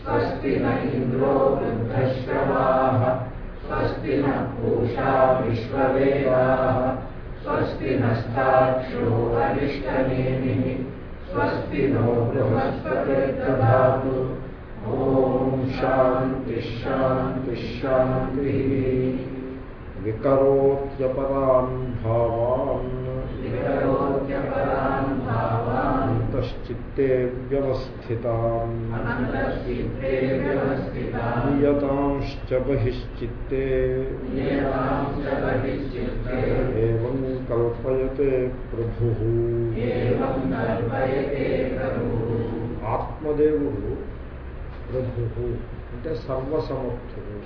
स्वस्ति न इन्द्रो वृद्धश्रवाः स्वस्ति न पूषा विश्ववेदाः। स्वस्ति नस्ताक्षो अरिष्टनेमिः स्वस्ति नो बृहस्पतिर्दधातु। ॐ शान्तिः। विकरोत्यपरान् भावान्। विकरोत्यपरान् అనంతశ్చిత్తే వ్యవస్థితాం నియతాంశ్చ కల్పయతే ప్రభు ఆత్మదేవుడు ప్రభు అంటే సర్వసమర్థుడు।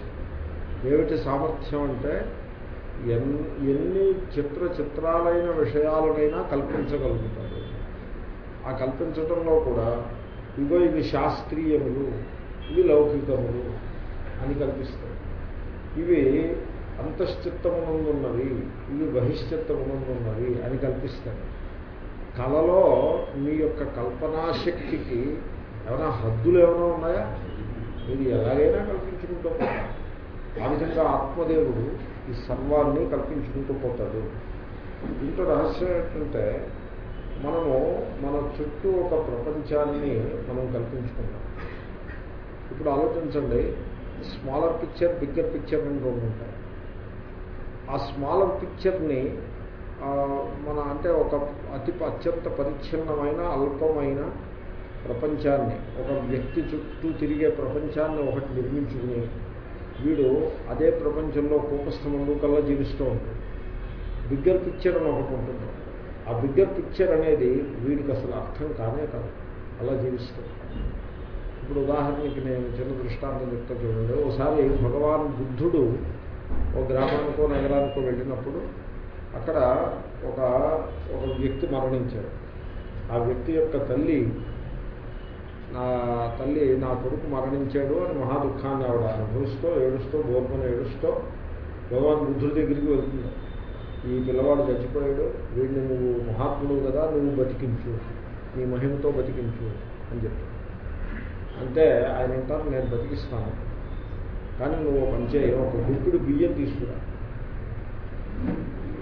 ఏమిటి సామర్థ్యం అంటే ఎన్ని చిత్ర చిత్రాలైన విషయాలనైనా కల్పించగలుగుతాడు. ఆ కల్పించడంలో కూడా ఇగో ఇవి శాస్త్రీయములు ఇవి లౌకికములు అని కల్పిస్తాడు ఇవి అంతశ్చిత్తమునందున్నవి ఇవి బహిశ్చిత్తమునందున్నవి అని కల్పిస్తాడు కళలో మీ యొక్క కల్పనాశక్తికి ఏమైనా హద్దులు ఏమైనా ఉన్నాయా? మీరు ఎలాగైనా కల్పించుకుంటూ పోతారు ఆ విధంగా ఆత్మదేవుడు ఈ సర్వాన్ని కల్పించుకుంటూ పోతాడు. దీంట్లో రహస్యం ఏంటంటే మనము మన చుట్టూ ఒక ప్రపంచాన్ని మనం కల్పించుకుంటాం. ఇప్పుడు ఆలోచించండి స్మాలర్ పిక్చర్ బిగ్గర్ పిక్చర్ అని రెండు ఉంటాయి. ఆ స్మాలర్ పిక్చర్ని మన అంటే ఒక అతి అత్యంత పరిచ్ఛిన్నమైన అల్పమైన ప్రపంచాన్ని ఒక వ్యక్తి చుట్టూ తిరిగే ప్రపంచాన్ని ఒకటి నిర్మించుకుని వీడు అదే ప్రపంచంలో కూపస్థమందు కల్లా జీవిస్తూ ఉంటాడు. బిగ్గర్ పిక్చర్ అని ఒకటి ఉంటుంది. ఆ బిగ్గర్ పిక్చర్ అనేది వీడికి అసలు అర్థం కానే కాదు. అలా జీవిస్తాడు ఇప్పుడు ఉదాహరణకి నేను చిన్న దృష్టాంతం చెప్తా చూడండి. ఒకసారి భగవాన్ బుద్ధుడు ఒక గ్రామానికో నగరానికో వెళ్ళినప్పుడు అక్కడ ఒక ఒక వ్యక్తి మరణించాడు. ఆ వ్యక్తి యొక్క తల్లి నా తల్లి నా కొడుకు మరణించాడు అని మహా దుఃఖాన్ని ఆవిడ అనుభవిస్తూ ఏడుస్తూ బోర్మని ఏడుస్తూ భగవాన్ బుద్ధుడి దగ్గరికి వెళ్తున్నాడు. ఈ పిల్లవాడు చచ్చిపోయాడు వీడిని నువ్వు మహాత్ముడు కదా నువ్వు బతికించు నీ మహిమతో బతికించు అని చెప్పాడు. అంటే ఆయన అంటారు నేను బతికిస్తాను. కానీ నువ్వు ఒక పని చేయి ఒక గుర్తుడు బియ్యం తీసుకురా.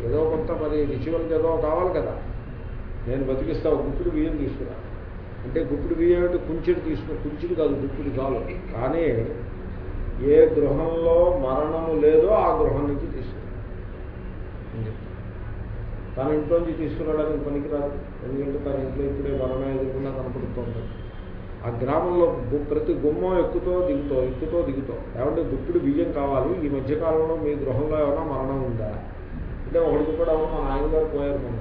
ఏదో కొంత మరి రిచువల్కి ఏదో కావాలి కదా. నేను బతికిస్తా ఒక గుప్పుడు బియ్యం తీసుకురా. అంటే గుప్పుడు బియ్యం అంటే కుంచెడు తీసుకుని కుంచెడు కాదు గుప్పుడు చాలు కానీ ఏ గృహంలో మరణము లేదో ఆ గృహం నుంచి తీసుకురా అని చెప్తాను తన ఇంట్లోంచి తీసుకురావడానికి పనికిరాదు. ఎందుకంటే తన ఇంట్లో ఇప్పుడే మరణం ఎదుర్కొన్నా కనపడుతోంది ఆ గ్రామంలో ప్రతి గుమ్మం ఎక్కుతో దిగుతో ఎక్కుతో దిగుతో. ఏమంటే గుప్పుడు బియ్యం కావాలి. ఈ మధ్యకాలంలో మీ గృహంలో ఏమైనా మరణం ఉందా? అంటే ఒకడికి కూడా మా నాయనగారు పోయారు మొన్న.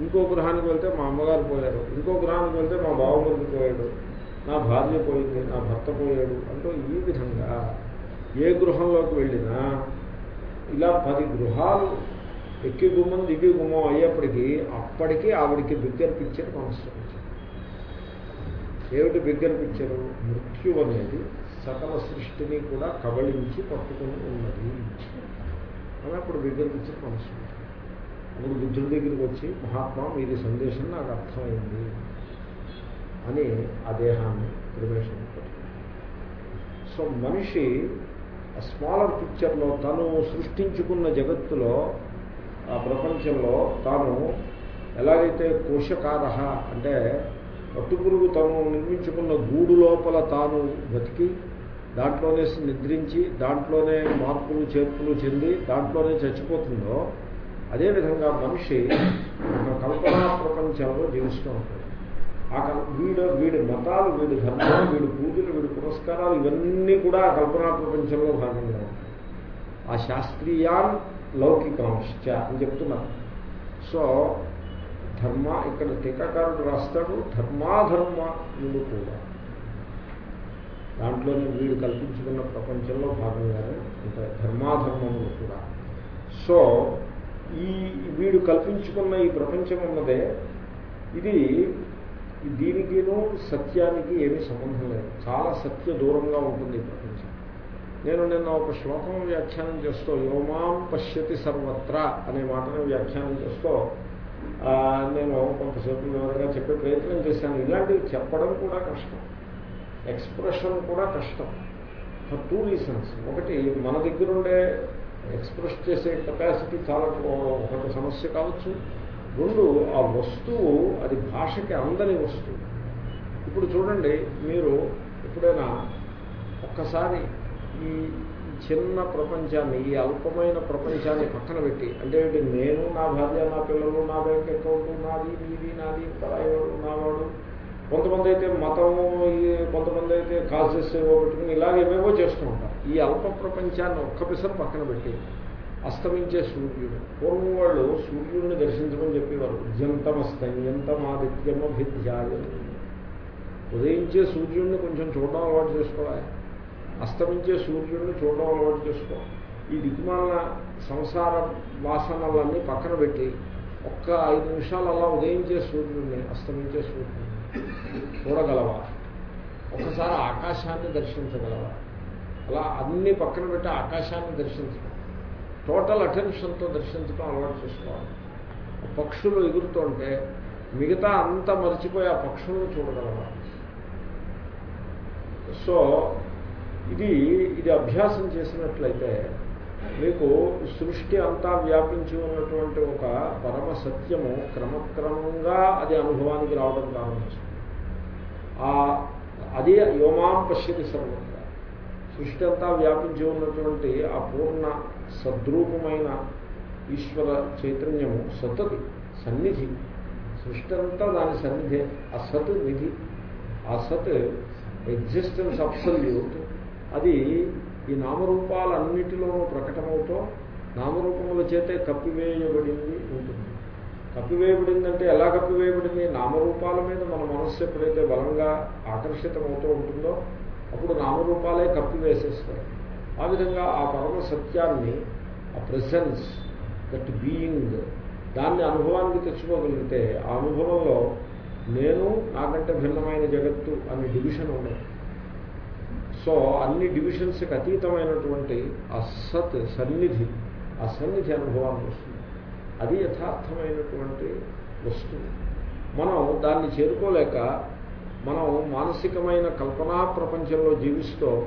ఇంకో గృహానికి వెళ్తే మా అమ్మగారు పోయారు. ఇంకో గృహానికి వెళ్తే మా బావమరిది పోయాడు. నా భార్య పోయింది నా భర్త పోయాడు. అంటూ ఈ విధంగా ఏ గృహంలోకి వెళ్ళినా ఇలా పది గృహాలు ఎక్కి గుమ్మం దిగి గుమ్మం అయ్యేప్పటికీ అప్పటికి ఆవిడికి బిగ్గర్ పిక్చర్ మనసు ఏమిటి బిగ్గర్ పిక్చరు మృత్యు అనేది సకల సృష్టిని కూడా కబళించి పట్టుకుని ఉన్నది. అని అప్పుడు బిగ్గర్ పిక్చర్ మనసు అప్పుడు బుద్ధుడి దగ్గరికి వచ్చి మహాత్మా మీది సందేశం నాకు అర్థమైంది అని ఆ దేహాన్ని ప్రవేశం సో మనిషి ఆ స్మాలర్ పిక్చర్లో తను సృష్టించుకున్న జగత్తులో ప్రపంచంలో తాను ఎలాగైతే కోశకార అంటే పట్టుపురుగు తను నిర్మించుకున్న గూడు లోపల తాను బతికి దాంట్లోనే నిద్రించి దాంట్లోనే మార్పులు చేర్పులు చెంది దాంట్లోనే చచ్చిపోతుందో అదేవిధంగా మనిషి ఒక కల్పనా ప్రపంచంలో జీవిస్తూ ఉంటాడు. ఆ వీడు వీడి మతాలు వీడి ధర్మాలు వీడి పూజలు వీడి పురస్కారాలు ఇవన్నీ కూడా ఆ కల్పనా ప్రపంచంలో భాగంగా ఉంటాయి. ఆ శాస్త్రీయాన్ లౌకికాంశ్చ అని చెప్తున్నారు సో ధర్మ ఇక్కడ టీకాకారుడు రాస్తాడు ధర్మాధర్మ వీడు కూడా. దాంట్లోనే వీడు కల్పించుకున్న ప్రపంచంలో భాగంగానే ఉంటాయి ధర్మాధర్మములు కూడా. సో ఈ వీడు కల్పించుకున్న ఈ ప్రపంచం ఉన్నదే ఇది దీనికిను సత్యానికి ఏమీ సంబంధం లేదు. చాలా సత్య దూరంగా ఉంటుంది ఈ ప్రపంచం. నేను నిన్న ఒక శ్లోకం వ్యాఖ్యానం చేస్తూ యోమాం పశ్యతి సర్వత్రా అనే మాటను వ్యాఖ్యానం చేస్తూ నేను కొంతసేపు వివరంగా చెప్పే ప్రయత్నం చేశాను. ఇలాంటివి చెప్పడం కూడా కష్టం. ఎక్స్ప్రెషన్ కూడా కష్టం. For two reasons. ఒకటి మన దగ్గర ఉండే ఎక్స్ప్రెస్ చేసే కెపాసిటీ చాలా ఒకటి సమస్య కావచ్చు. రెండు ఆ వస్తువు అది భాషకి అందని వస్తువు. ఇప్పుడు చూడండి మీరు ఎప్పుడైనా ఒక్కసారి ఈ చిన్న ప్రపంచాన్ని ఈ అల్పమైన ప్రపంచాన్ని పక్కన పెట్టి అంటే నేను నా భార్య నా పిల్లలు నా బ్యాంక్ అకౌంట్ నాది నీది నాది పరాయవాడు నావాడు కొంతమంది అయితే మతం కొంతమంది అయితే కాల్సెస్ ఏవో పెట్టుకుని ఇలాగేవేవో చేస్తూ ఉంటారు. ఈ అల్ప ప్రపంచాన్ని ఒక్క పిసరు పక్కన పెట్టి అస్తమించే సూర్యుడు. పూర్వం వాళ్ళు సూర్యుడిని దర్శించమని చెప్పేవారు. జంతమస్తన్యంతమాదిత్యమభిధ్యాయ ఉదయించే సూర్యుడిని కొంచెం చూడడం అలవాటు చేసుకోవాలి. అస్తమించే సూర్యుడిని చూడడం అలవాటు చేసుకో. ఈ దిక్కుమాల సంసార వాసనలన్నీ పక్కన పెట్టి ఒక్క ఐదు నిమిషాలు అలా ఉదయించే సూర్యుడిని అస్తమించే సూర్యుడిని చూడగలవా? ఒకసారి ఆకాశాన్ని దర్శించగలవా? అలా అన్ని పక్కన పెట్టి ఆకాశాన్ని దర్శించడం. టోటల్ అటెన్షన్తో దర్శించడం అలవాటు చేసుకోవాలి. పక్షులు ఎగురుతుంటే మిగతా అంతా మర్చిపోయి ఆ పక్షులను చూడగలవా? సో ఇది ఇది అభ్యాసం చేసినట్లయితే మీకు సృష్టి అంతా వ్యాపించి ఉన్నటువంటి ఒక పరమ సత్యము క్రమక్రమంగా అది అనుభవానికి రావడం ప్రారంభించింది ఆ అది యోమాం పశ్యతి సర్వత్రా. సృష్టి అంతా వ్యాపించి ఉన్నటువంటి ఆ పూర్ణ సద్రూపమైన ఈశ్వర చైతన్యము సతది సన్నిధి. సృష్టి అంతా దాని సన్నిధి అసత్ విధి నిధి. ఆ ఎగ్జిస్టెన్స్ అబ్సల్యూట్ అది ఈ నామరూపాలన్నిటిలోనూ ప్రకటమవుతూ నామరూపముల చేతే కప్పివేయబడింది ఉంటుంది. కప్పివేయబడిందంటే ఎలా కప్పివేయబడింది? నామరూపాల మీద మన మనస్సు ఎప్పుడైతే బలంగా ఆకర్షితమవుతూ ఉంటుందో అప్పుడు నామరూపాలే కప్పివేసేస్తాయి. ఆ విధంగా ఆ పరమ సత్యాన్ని ఆ ప్రెసెన్స్ దట్ బీయింగ్ దాన్ని అనుభవానికి తెచ్చుకోగలిగితే ఆ అనుభవంలో నేను నాకంటే భిన్నమైన జగత్తు అనే డివిజన్ ఉండదు. సో అన్ని డివిజన్స్కి అతీతమైనటువంటి అసత్ సన్నిధి ఆ సన్నిధి వస్తుంది. అది యథార్థమైనటువంటి వస్తువు. మనం దాన్ని చేరుకోలేక మనం మానసికమైన కల్పనా ప్రపంచంలో జీవిస్తూ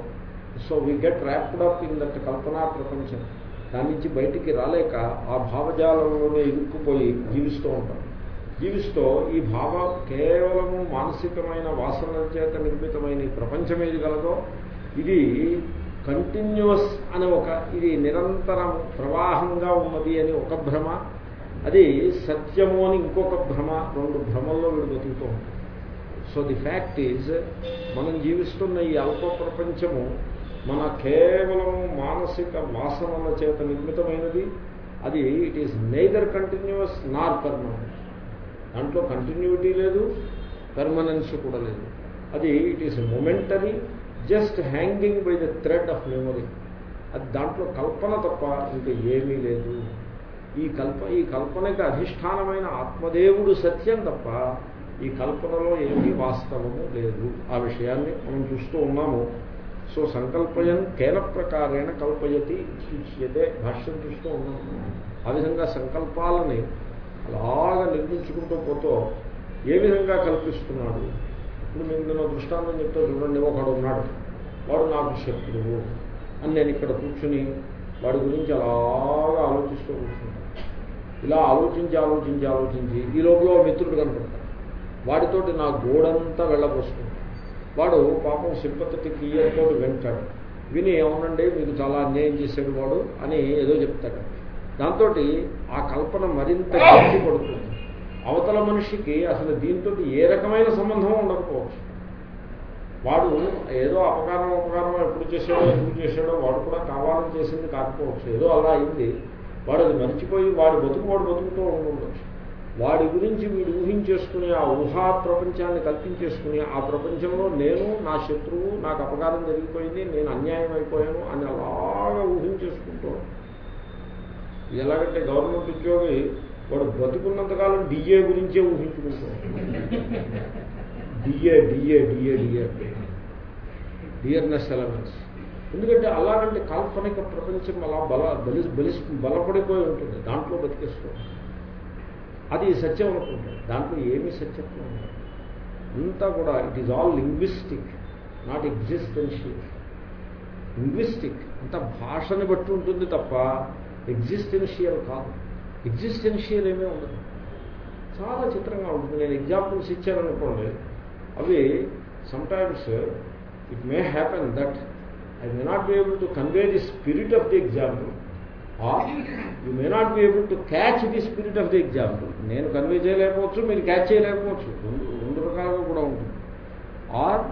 so we get wrapped up in that కల్పనా ప్రపంచం. దాని నుంచి బయటికి రాలేక ఆ భావజాలంలోనే ఇరుక్కుపోయి జీవిస్తూ ఉంటాం. జీవిస్తూ ఈ భావ కేవలము మానసికమైన వాసనల చేత నిర్మితమైన ఈ ప్రపంచం ఏది గలదో ఇది కంటిన్యూస్ అనే ఒక ఇది నిరంతరం ప్రవాహంగా ఉన్నది అని ఒక భ్రమ. అది సత్యము అని ఇంకొక భ్రమ రెండు భ్రమల్లో వీడు బతుకుతూ ఉంటాం సో ది ఫ్యాక్ట్ ఈజ్ మనం జీవిస్తున్న ఈ అల్ప ప్రపంచము మన కేవలం మానసిక వాసనల చేత నిర్మితమైనది. అది it is neither continuous nor permanent దాంట్లో కంటిన్యూటీ లేదు పెర్మనెన్స్ కూడా లేదు. అది it is momentary just hanging by the thread of memory. అది దాంట్లో కల్పన తప్ప ఇంకా ఏమీ లేదు. ఈ కల్ప ఈ కల్పనకి అధిష్టానమైన ఆత్మదేవుడు సత్యం తప్ప ఈ కల్పనలో ఏమీ వాస్తవము లేదు. ఆ విషయాన్ని మనం చూస్తూ ఉన్నాము. సో సంకల్పయం కేన ప్రకారేణ కల్పయతి ఇచ్చేదే భాష్యం చూస్తూ ఉన్నాము. ఆ విధంగా సంకల్పాలని అలాగా నిర్మించుకుంటూ పోతూ ఏ విధంగా కల్పిస్తున్నాడు? ఇప్పుడు మీకు నేను దృష్టాంతం చెప్తే చూడండి ఒకడు ఉన్నాడు. వాడు నాకు శత్రువు అని నేను ఇక్కడ కూర్చుని వాడి గురించి అలాగా ఆలోచిస్తూ కూర్చుంటాను ఇలా ఆలోచించి ఆలోచించి ఆలోచించి ఈ లోపల మిత్రుడు కనపడతాడు. వాడితోటి నా గోడంతా వెళ్ళబోస్తుంది. వాడు పాపం సింపథటిక్ ఇయర్తో వింటాడు. విని ఏమనండి మీకు చాలా అన్యాయం చేశాడు వాడు అని ఏదో చెప్తాడు. దాంతో ఆ కల్పన మరింత గట్టి పడుతుంది అవతల మనిషికి అసలు దీంతో ఏ రకమైన సంబంధం ఉండకపోవచ్చు. వాడు ఏదో అపకారం అపకారం ఎప్పుడు చేశాడో ఎప్పుడు చేశాడో వాడు కూడా కావాలని చేసింది కాకపోవచ్చు. ఏదో అలా అయింది. వాడు అది మర్చిపోయి వాడు బతుకు వాడు బతుకుతూ ఉండవచ్చు వాడి గురించి వీడు ఊహించేసుకుని ఆ ఊహా ప్రపంచాన్ని కల్పించేసుకుని ఆ ప్రపంచంలో నేను నా శత్రువు నాకు అపకారం జరిగిపోయింది నేను అన్యాయం అయిపోయాను అని అలాగా ఊహించేసుకుంటూ ఎలాగంటే గవర్నమెంట్ ఉద్యోగి వాడు బతుకున్నంతకాలం డిఏ గురించే ఊహించుకుంటూ D A D A D A D A dearness elements ఎందుకంటే అలాగంటే కాల్పనిక ప్రపంచం అలా బల బలి బలి బలపడిపోయి ఉంటుంది. దాంట్లో బతికేస్తూ అది సత్యం అనుకుంటుంది దాంట్లో ఏమీ సత్యత్వం ఉండదు అంతా కూడా it is all linguistic not existential linguistic అంత భాషని బట్టి ఉంటుంది తప్ప ఎగ్జిస్టెన్షియల్ కాదు. ఎగ్జిస్టెన్షియల్ ఏమీ ఉండదు. చాలా చిత్రంగా ఉంటుంది. నేను ఎగ్జాంపుల్స్ ఇచ్చాననుకోండి అవి sometimes it may happen that I may not be able to convey the spirit of the example or you may not be able to catch the spirit of the example నేను convey చేయలేకపోవచ్చు మీరు catch చేయలేకపోవచ్చు. రెండు రకాలుగా కూడా ఉంటుంది. Are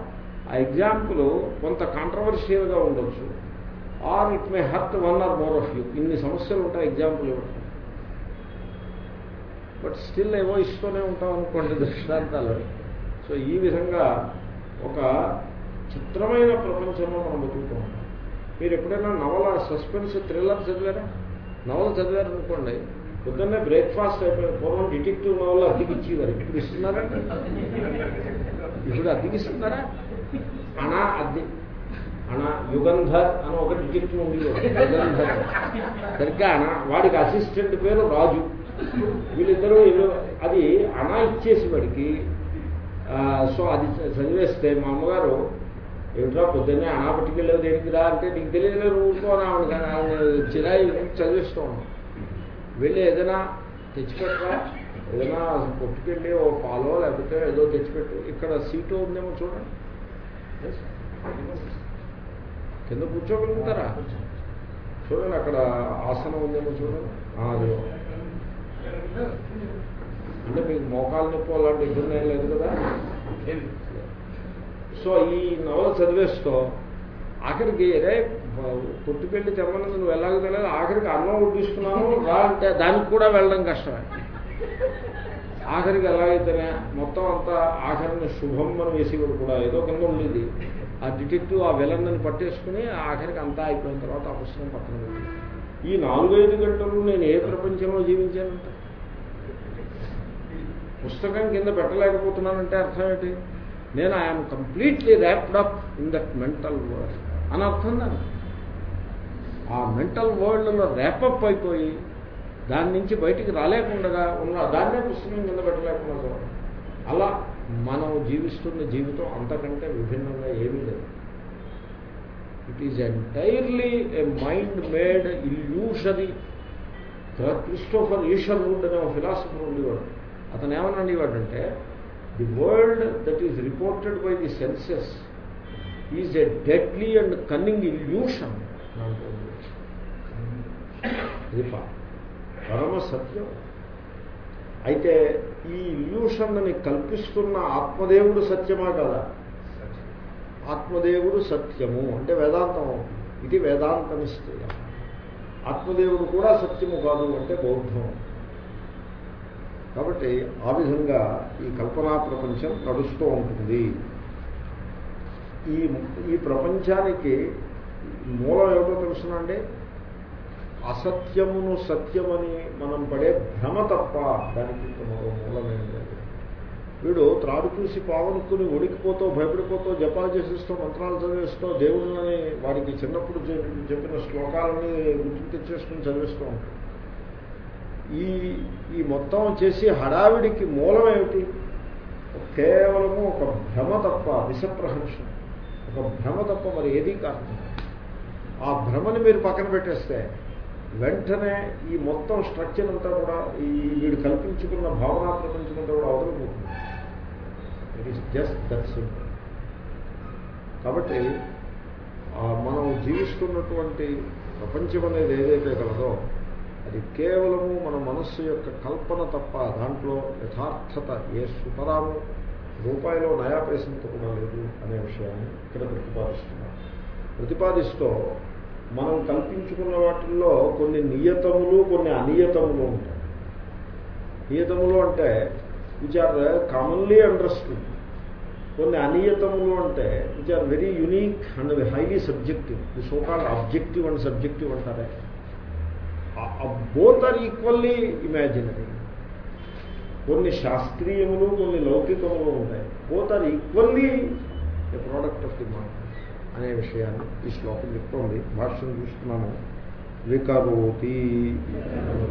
ఆ example కొంత కాంట్రవర్షియల్గా ఉండొచ్చు. Or it may hurt one or more of you ఇన్ని సమస్యలు ఉంటాయి ఎగ్జాంపుల్ ఇవ్వడం బట్ స్టిల్ ఏవో ఇస్తూనే ఉంటాం అనుకోండి దృష్టాంతాలు. సో ఈ విధంగా ఒక చిత్రమైన ప్రపంచంలో మనం బతుకుతూ ఉంటాం. మీరు ఎప్పుడైనా నవల సస్పెన్స్ థ్రిల్లర్ చదివారా? నవల చదివారనుకోండి పొద్దున్నే బ్రేక్ఫాస్ట్ అయిపోయింది. పూర్వం డిటెక్టివ్ నవల్ అద్దెకి ఇప్పుడు ఇస్తున్నారా? ఇప్పుడు అద్దెకిస్తున్నారా అనా అద్దె అనా యుగంధర్ అని ఒక డిటెక్టివ్ ఉండేవాడు. యుగంధర్. సరిగ్గా అనా వాడికి అసిస్టెంట్ పేరు రాజు. వీళ్ళిద్దరూ అది అనా ఇచ్చేసి వాడికి సో అది చదివేస్తే మా అమ్మగారు ఏమిట్రా పొద్దున్నే అనా పట్టుకెళ్ళేది దేనికిరా అంటే నీకు తెలియదు ఊరుకోనా ఆవిడ చిరాయి చదివిస్తూ ఉన్నాం. వెళ్ళి ఏదైనా తెచ్చిపెట్టరా? ఏదైనా కొట్టుకెళ్ళి ఓ పాలో లేకపోతే ఏదో తెచ్చిపెట్టు. ఇక్కడ సీటు ఉందేమో చూడండి. కింద కూర్చోగలుగుతారా? చూడండి అక్కడ ఆసనం ఉందేమో చూడండి. ఆ, అదిగో. అంటే మీకు మోకాలు నొప్పి అలాంటి ఇబ్బంది ఏం లేదు కదా? సో ఈ నవల చదివేస్తూ ఆఖరికి అరే కొట్టుకెళ్ళి తెమ్మన్నది నువ్వు ఎలాగో తెలియదు ఆఖరికి అన్నం వడ్డిస్తున్నాను రా అంటే దానికి కూడా వెళ్ళడం కష్టమే. ఆఖరికి ఎలాగైతేనే మొత్తం అంతా ఆఖరిని శుభం అని వేసేవాడు కూడా. ఏదో కింద ఉండేది. ఆ డిటెక్టివ్ ఆ విలన్ని పట్టేసుకుని ఆఖరికి అంతా అయిపోయిన తర్వాత ఆ పుస్తకం పక్కన పెట్టి ఈ నాలుగైదు గంటలు నేను ఏ ప్రపంచంలో జీవించానంట పుస్తకం కింద పెట్టలేకపోతున్నానంటే అర్థం ఏంటి? నేను I'm completely wrapped up in that mental world. అని అర్థం దాన్ని ఆ మెంటల్ వరల్డ్లో ర్యాపప్ అయిపోయి దాని నుంచి బయటికి రాలేకుండా ఉన్న దాన్నే పుస్తకం కింద పెట్టలేకుండా అలా మనం జీవిస్తున్న జీవితం అంతకంటే విభిన్నంగా ఏమీ లేదు. It is entirely a mind made illusory Christopher Isherwood అనే ఫిలాసఫర్ ఉండేవాడు. అతను ఏమనండి వాడంటే the world that is reported by the senses is a deadly and cunning illusion. ఇది పరమ సత్యం. అయితే ఈ ఇల్యూషన్ని కల్పిస్తున్న ఆత్మదేవుడు సత్యమా కదా? ఆత్మదేవుడు సత్యము. అంటే వేదాంతం అవుతుంది. ఇది వేదాంతమిస్తే ఆత్మదేవుడు కూడా సత్యము కాదు అంటే బౌద్ధం. కాబట్టి ఆ విధంగా ఈ కల్పనా ప్రపంచం నడుస్తూ ఉంటుంది. ఈ ఈ ప్రపంచానికి మూలం ఏమిటో తెలుసునండి అసత్యమును సత్యమని మనం పడే భ్రమ తప్ప దానికి మరో మూలమేం లేదు. వీడు త్రాడు చూసి పావనుకుని ఉడికిపోతూ భయపడిపోతూ జపాలు చేసేస్తూ మంత్రాలు చదివేస్తూ దేవుళ్ళని వాడికి చిన్నప్పుడు చెప్పిన శ్లోకాలని గుర్తు తెచ్చేసుకుని చదివేస్తూ ఉంటాడు. ఈ ఈ మొత్తం చేసి హడావిడికి మూలం ఏమిటి కేవలము ఒక భ్రమ తప్ప విషప్రహంసం ఒక భ్రమ తప్ప మరి ఏదీ కాదు. ఆ భ్రమని మీరు పక్కన పెట్టేస్తే వెంటనే ఈ మొత్తం స్ట్రక్చర్ అంతా కూడా ఈ వీడు కల్పించుకున్న భావనా ప్రపంచం అంతా కూడా అవతలిపోతుంది. It is just that simple కాబట్టి మనం జీవిస్తున్నటువంటి ప్రపంచం అనేది ఏదైతే కలదో అది కేవలము మన మనస్సు యొక్క కల్పన తప్ప దాంట్లో యథార్థత ఏ సుతరాము రూపాయిలో నయాపేసంత కూడా లేదు అనే విషయాన్ని ఇక్కడ ప్రతిపాదిస్తున్నారు ప్రతిపాదిస్తూ మనం కల్పించుకున్న వాటిల్లో కొన్ని నియతములు కొన్ని అనియతములు ఉంటాయి. నియతములు అంటే విచ్ ఆర్ కామన్లీ అండర్స్టూడ్ కొన్ని అనియతములు అంటే which are very unique and highly subjective the so called objective and subjective అంటారే. బోత్ ఆర్ ఈక్వల్లీ ఇమాజినరీ కొన్ని శాస్త్రీయములు కొన్ని లౌకికములు ఉన్నాయి. Both are equally a product of the mind అనే విషయాన్ని ఈ శ్లోకం చెప్తోంది. భాష్యం చూస్తున్నాము. వికరోతి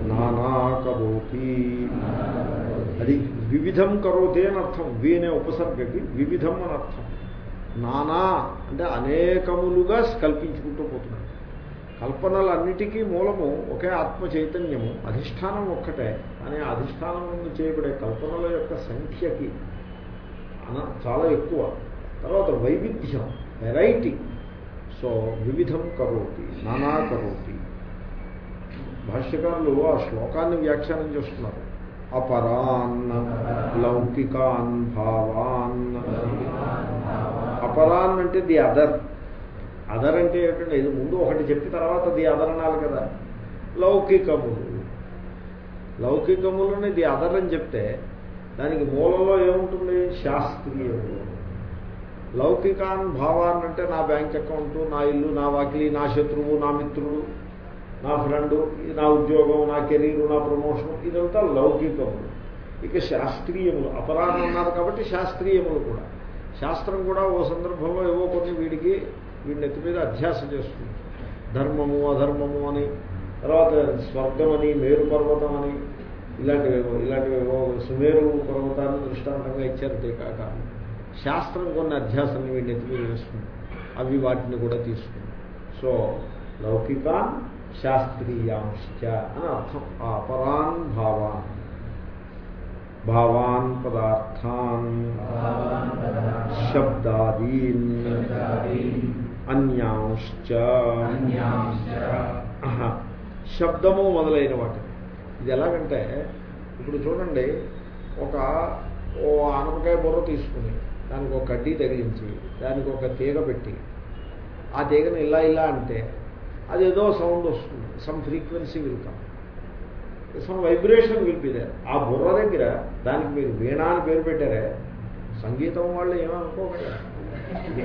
నానాకరోతి. అది వివిధం కరోతి అని అర్థం. వి అనే ఉపసర్గకి వివిధం అని అర్థం. నానా అంటే అనేకములుగా కల్పించుకుంటూ పోతుంది కల్పనలన్నిటికీ మూలము ఒకే ఆత్మ చైతన్యము అధిష్టానం ఒక్కటే. అనే అధిష్టానం నుండి చేయబడే కల్పనల యొక్క సంఖ్యకి అన చాలా ఎక్కువ. తర్వాత వైవిధ్యం వెరైటీ సో వివిధం కరోతి నానా కరోతి. భాష్యకారులు ఆ శ్లోకాన్ని వ్యాఖ్యానం చేస్తున్నారు. అపరాన్ లౌకికాన్ భావాన్. అపరాన్ అంటే ది అదర్. అదర్ అంటే ఏమిటంటే ఇది ముందు ఒకటి చెప్పి తర్వాత ది అదర్ అనాలి కదా. లౌకికములు. లౌకికములని ది అదర్ అని చెప్తే దానికి మూలంలో ఏముంటుంది? శాస్త్రీయములు. లౌకికాన్ భావాన్ని అంటే నా బ్యాంక్ అకౌంట్ నా ఇల్లు నా వాకిలి నా శత్రువు నా మిత్రుడు నా ఫ్రెండు నా ఉద్యోగం నా కెరీరు నా ప్రమోషన్ ఇదంతా లౌకికములు. ఇక శాస్త్రీయములు. అపరాధం ఉన్నారు కాబట్టి శాస్త్రీయములు కూడా. శాస్త్రం కూడా ఓ సందర్భంలో ఏవో కొన్ని వీడికి వీడిని ఎత్తి మీద అధ్యాస చేస్తుంది. ధర్మము అధర్మము అని తర్వాత స్వర్గం అని మేరు పర్వతం అని ఇలాంటివేవో ఇలాంటివేవో సుమేరు పర్వతాన్ని దృష్టాంతంగా ఇచ్చారు కాక శాస్త్రం కొన్ని అధ్యాసాన్ని వీడిని ఎత్తి మీద వేస్తుంది. అవి వాటిని కూడా తీసుకుంది. సో లౌకికాన్ శాస్త్రీయాంశ్చ అని అర్థం. అపరాన్ భావాన్. భావాన్ పదార్థాన్. శబ్దాదీన్. అన్యాంశ్చ. శబ్దము మొదలైన వాటి ఇది ఎలాగంటే ఇప్పుడు చూడండి ఒక ఓ ఆనపకాయ బుర్ర తీసుకుని దానికి ఒక కడ్డీ తగిలించి దానికి ఒక తీగ పెట్టి ఆ తీగను ఇలా ఇలా అంటే అదేదో సౌండ్ వస్తుంది. Some frequency will come some vibration will be there ఆ బుర్ర దగ్గర దానికి మీరు వీణా అని పేరు పెట్టారే. సంగీతం వాళ్ళు ఏమనుకోకుండా. ఇది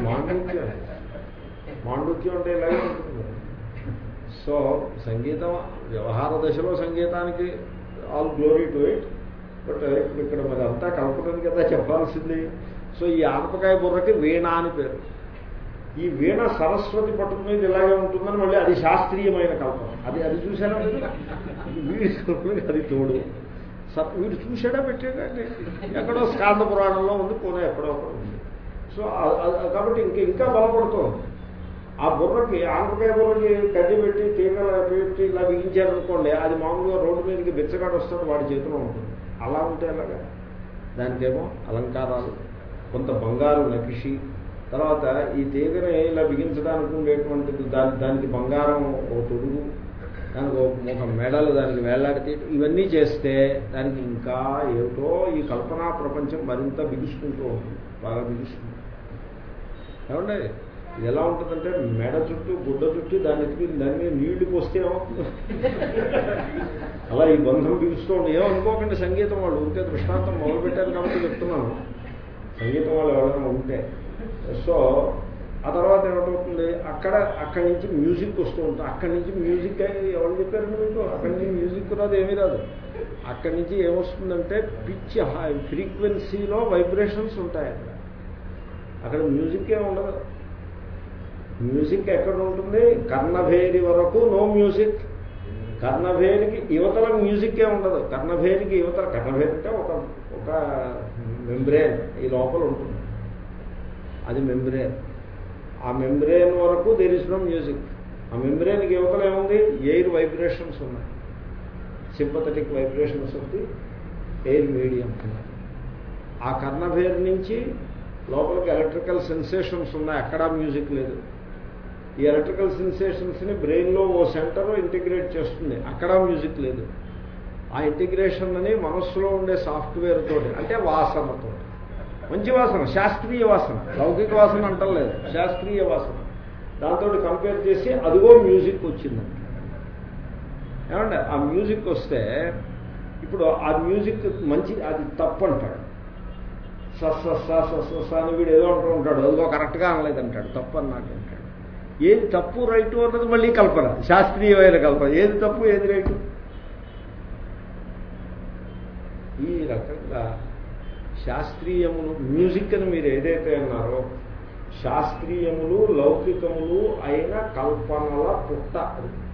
మాండూక్యం అంటే ఇలాగే ఉంటుంది. సో సంగీతం వ్యవహార దశలో సంగీతానికి all glory to it but ఇక్కడ మరి అంతా కలపడం కదా చెప్పాల్సింది. సో ఈ ఆనపకాయ బుర్రకి వీణ అని పేరు. ఈ వీణ సరస్వతి పట్టు మీద ఇలాగే ఉంటుందని మళ్ళీ అది శాస్త్రీయమైన కల్పన. అది అది చూసారా వీడి అది తోడు. వీడు చూసాడా పెట్టాడండి ఎక్కడో స్కాంద పురాణంలో ఉంది పోనీ ఎక్కడో ఉంది. సో కాబట్టి ఇంకా ఇంకా బలపడుతోంది. ఆ బుర్రకి ఆంధ్రకాయ బుర్రకి కడ్డి పెట్టి తీగల పెట్టి ఇలా బిగించారనుకోండి అది మామూలుగా రోడ్డు మీదకి బిచ్చగాడు వస్తాడు వాడి చేతిలో ఉంటుంది. అలా ఉంటే అలాగా దానికేమో అలంకారాలు కొంత బంగారు నకిషి తర్వాత ఈ తీగని ఇలా బిగించడానికి ఉండేటువంటిది దాని దానికి బంగారం ఒక తొడుగు దానికి ఒక మెడలు దానికి వేలాడితే ఇవన్నీ చేస్తే దానికి ఇంకా ఏమిటో ఈ కల్పనా ప్రపంచం మరింత బిగుసుకుంటూ ఉంటుంది బాగా బిగుస్తుంది. ఏమంటే ఇది ఎలా ఉంటుందంటే మెడ చుట్టూ గుడ్డ చుట్టూ దాన్ని ఎత్తుకుని దాని మీద నీళ్ళు పోస్తే ఏమవుతుంది అలా ఈ బంధం బిగుస్తూ ఉంది ఏమనుకోకండి సంగీతం వాళ్ళు ఉంటే దృష్టాంతం మొదలుపెట్టారు కాబట్టి చెప్తున్నాను. సంగీతం వాళ్ళు ఎవరైనా ఉంటే. సో ఆ తర్వాత ఏమిటవుతుంది అక్కడ అక్కడి నుంచి మ్యూజిక్ వస్తూ ఉంటుంది. అక్కడి నుంచి మ్యూజిక్ ఎవరు చెప్పారు మీకు? అక్కడి నుంచి మ్యూజిక్ రాదు ఏమీ రాదు. అక్కడి నుంచి ఏమొస్తుందంటే పిచ్ ఫ్రీక్వెన్సీలో వైబ్రేషన్స్ ఉంటాయి అక్కడ. అక్కడ మ్యూజిక్ ఏమి ఉండదు. మ్యూజిక్ ఎక్కడ ఉంటుంది? కర్ణభేరి వరకు నో మ్యూజిక్ కర్ణభేరికి యువతల మ్యూజిక్ ఉండదు. కర్ణభేరికి యువతల కర్ణభేరి అంటే ఒక ఒక మెంబ్రేన్ ఈ లోపల ఉంటుంది. అది మెంబ్రేన్. ఆ మెంబ్రేన్ వరకు దేర్ ఇస్ నో మ్యూజిక్ ఆ మెంబ్రేన్కి యువతలు ఏముంది? ఎయిర్ వైబ్రేషన్స్ ఉన్నాయి. సింపథటిక్ వైబ్రేషన్స్ ఉంది. ఎయిర్ మీడియం ఆ కర్ణభేరి నుంచి లోపలికి ఎలక్ట్రికల్ సెన్సేషన్స్ ఉన్నాయి. అక్కడ మ్యూజిక్ లేదు. ఈ ఎలక్ట్రికల్ సెన్సేషన్స్ని బ్రెయిన్లో ఓ సెంటర్ ఇంటిగ్రేట్ చేస్తుంది. అక్కడ మ్యూజిక్ లేదు. ఆ ఇంటిగ్రేషన్ అని మనస్సులో ఉండే సాఫ్ట్వేర్ తోటి అంటే వాసనతో మంచి వాసన శాస్త్రీయ వాసన. లౌకిక వాసన అంటలేదు శాస్త్రీయ వాసన. దాంతో కంపేర్ చేసి అదిగో మ్యూజిక్ వచ్చిందంట ఏమంటే ఆ మ్యూజిక్ వస్తే ఇప్పుడు ఆ మ్యూజిక్ మంచి అది తప్పు అంటాడు. సస్ సస్ సస్ అని వీడు ఏదో అంటూ ఉంటాడు. అదిగో కరెక్ట్గా అనలేదు అంటాడు తప్పు అన్నాడు. ఏది తప్పు రైటు అన్నది మళ్ళీ కల్పన శాస్త్రీయమైన కల్పన. ఏది తప్పు ఏది రైటు? ఈ రకంగా శాస్త్రీయములు మ్యూజిక్ అని మీరు ఏదైతే అన్నారో శాస్త్రీయములు లౌకికములు అయిన కల్పనల పుట్ట అది.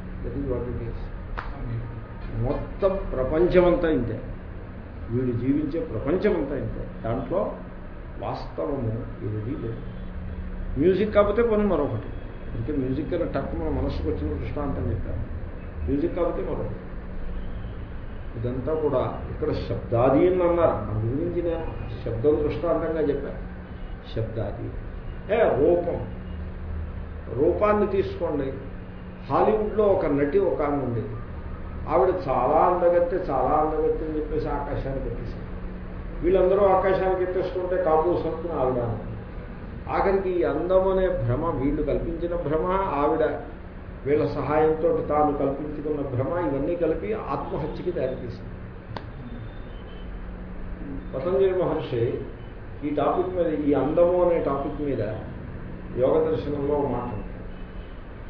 మొత్తం ప్రపంచమంతా ఇంతే. వీడు జీవించే ప్రపంచమంతా ఇంతే. దాంట్లో వాస్తవము ఏది లేదు. మ్యూజిక్ కాకపోతే పని మరొకటి. అంటే మ్యూజిక్ అని టక్ మన మనసుకు వచ్చిన దృష్టాంతం చెప్పారు మ్యూజిక్ కాబట్టి మరొకటి ఇదంతా కూడా ఇక్కడ శబ్దాది అని అన్నారు. అందు గురించి నేను శబ్దం దృష్టాంతంగా చెప్పాను. శబ్దాది ఏ రూపం. రూపాన్ని తీసుకోండి. హాలీవుడ్లో ఒక నటి ఒక ఆమె ఉండేది. ఆవిడ చాలా అందగత్తే చాలా అందగత్తే అని చెప్పేసి ఆకాశానికి ఎత్తేసారు వీళ్ళందరూ ఆకాశానికి ఎత్తేసుకుంటే కాపు సత్తున ఆవిడ ఆఖరికి ఈ అందం అనే భ్రమ వీళ్ళు కల్పించిన భ్రమ ఆవిడ వీళ్ళ సహాయంతో తాను కల్పించుకున్న భ్రమ ఇవన్నీ కలిపి ఆత్మహత్యకి దారితీసింది పతంజలి మహర్షి ఈ టాపిక్ మీద ఈ అందము అనే టాపిక్ మీద యోగ దర్శనంలో మాట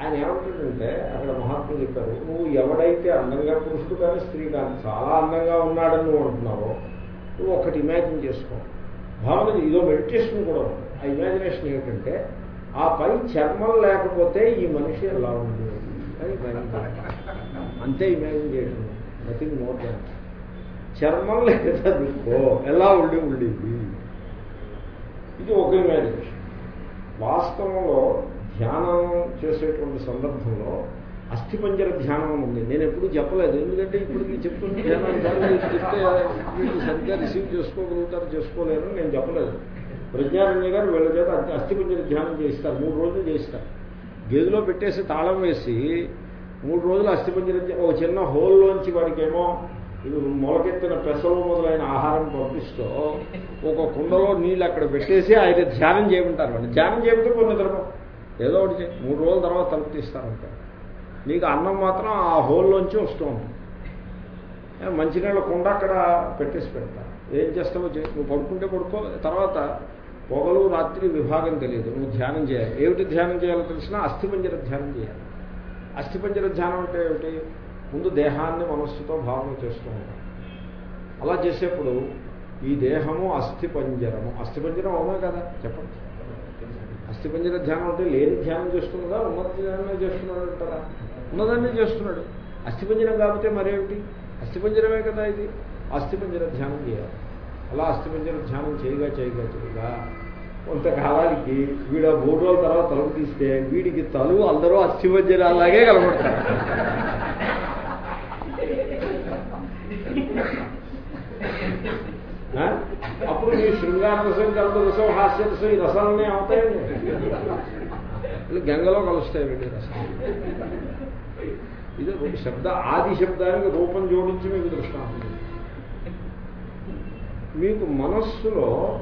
ఆయన ఏమంటాడంటే అక్కడ మహాత్ములు చెప్పారు నువ్వు ఎవడైతే అందంగా పురుషుడు కానీ స్త్రీ కానీ చాలా అందంగా ఉన్నాడని నువ్వు అంటున్నావో నువ్వు ఒకటి ఇమాజిన్ చేసుకో. భావన ఇదో మెడిటేషన్ కూడా ఉంది. ఇమాజినేషన్ ఏమిటంటే ఆ పై చర్మం లేకపోతే ఈ మనిషి ఎలా ఉంది అని అంతే ఇమాజిన్ చేయడం. నథింగ్ మోర్ దాన్ చర్మం లేదనుకో ఎలా ఉండి ఉండేది? ఇది ఒక ఇమాజినేషన్. వాస్తవంలో ధ్యానం చేసేటువంటి సందర్భంలో అస్థిపంజర ధ్యానం ఉంది. నేను ఎప్పుడు చెప్పలేదు. ఎందుకంటే ఇప్పుడు మీరు చెప్తున్న ధ్యానం మీరు చెప్తే వీళ్ళు సరిగ్గా రిసీవ్ చేసుకోగలుగుతారు చేసుకోలేరు నేను చెప్పలేదు. ప్రజ్ఞారణ్య గారు వీళ్ళ చేత అస్థి- ధ్యానం చేయిస్తారు. మూడు రోజులు చేయిస్తారు. గేదెలో పెట్టేసి తాళం వేసి మూడు రోజులు అస్థిపంజర ఒక చిన్న హోల్లోంచి వాడికేమో ఇది మొలకెత్తిన పెసలు మొదలైన ఆహారం పంపిస్తూ ఒక కుండలో నీళ్ళు అక్కడ పెట్టేసి ఆయన ధ్యానం చేయమంటారు. అండి ధ్యానం చేయమంటే కొన్ని ధర్మం ఏదో ఒకటి మూడు రోజుల తర్వాత తలుపుతీస్తారంటారు నీకు అన్నం మాత్రం ఆ హోల్లోంచి వస్తూ ఉంటుంది. మంచినీళ్ళ కుండ అక్కడ పెట్టేసి పెడతారు. ఏం చేస్తావో నువ్వు పడుకుంటే పడుకో. తర్వాత పొగలు రాత్రి విభాగం తెలియదు. నువ్వు ధ్యానం చేయాలి. ఏమిటి ధ్యానం చేయాలో తెలిసినా అస్థిపంజర ధ్యానం చేయాలి. అస్థిపంజర ధ్యానం అంటే ఏమిటి? ముందు దేహాన్ని మనస్సుతో భావన చేస్తూ ఉంటాం అలా చేసేప్పుడు ఈ దేహము అస్థిపంజరము. అస్థిపంజరం అవునా కదా? చెప్పండి. అస్థిపంజర ధ్యానం అంటే లేని ధ్యానం చేస్తున్నదా ఉన్నత ధ్యానమే చేస్తున్నాడు అంటారా? ఉన్నదాన్నే చేస్తున్నాడు. అస్థిపంజరం కాకపోతే మరేమిటి? అస్థిపంజరమే కదా ఇది. అస్థిపంజర ధ్యానం చేయాలి. అలా అస్థిపంజర ధ్యానం చేయగా చేయగా చేయగా కొంతకాలానికి వీడు ఆ మూడు రోజుల తర్వాత తలుపు తీస్తే వీడికి తలువు అందరూ అస్థిపంజర అలాగే కనబడతారు. అప్పుడు ఈ శృంగార రసం కలుపు రసం హాస్య రసం ఈ రసాలనే అవుతాయండి. గంగలో కలుస్తాయి వీడి రసం ఇది శబ్ద ఆది శబ్దానికి రూపం జోడించి మీకు దృష్టాంతం మీకు మనస్సులో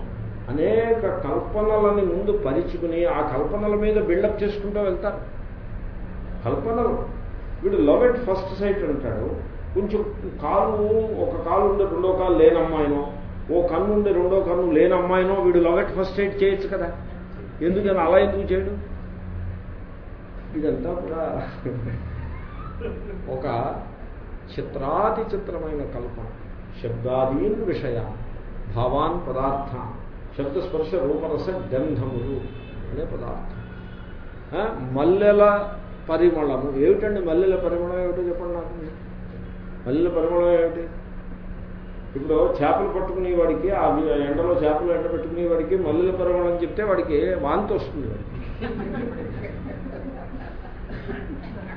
అనేక కల్పనలని ముందు పరిచుకుని ఆ కల్పనల మీద బిల్డప్ చేసుకుంటూ వెళ్తారు. కల్పనలు. వీడు లవ్ ఎట్ ఫస్ట్ సైట్ అంటాడు. కొంచెం కాలు ఒక కాలు ఉండే రెండో కాలు లేని అమ్మాయినో ఓ కన్ను ఉండే రెండో కన్ను లేని అమ్మాయినో వీడు లవ్ ఎట్ ఫస్ట్ సైట్ చేయొచ్చు కదా? ఎందుకని అలా ఎందుకు చేయడు? ఇదంతా కూడా ఒక చిత్రాతి చిత్రమైన కల్పన శబ్దాదీన్ విషయ. భావాన్ పదార్థ. శబ్దస్పర్శ రూపరస గంధములు అనే పదార్థం. మల్లెల పరిమళము. ఏమిటండి మల్లెల పరిమళం ఏమిటో చెప్పండి నాకు మల్లెల పరిమళం ఏమిటి? ఇప్పుడు చేపలు పట్టుకునే వాడికి ఆ ఎండలో చేపలు ఎండ పెట్టుకునే వాడికి మల్లెల పరిమళం చెప్తే వాడికి వాంతి వస్తుంది వాడికి.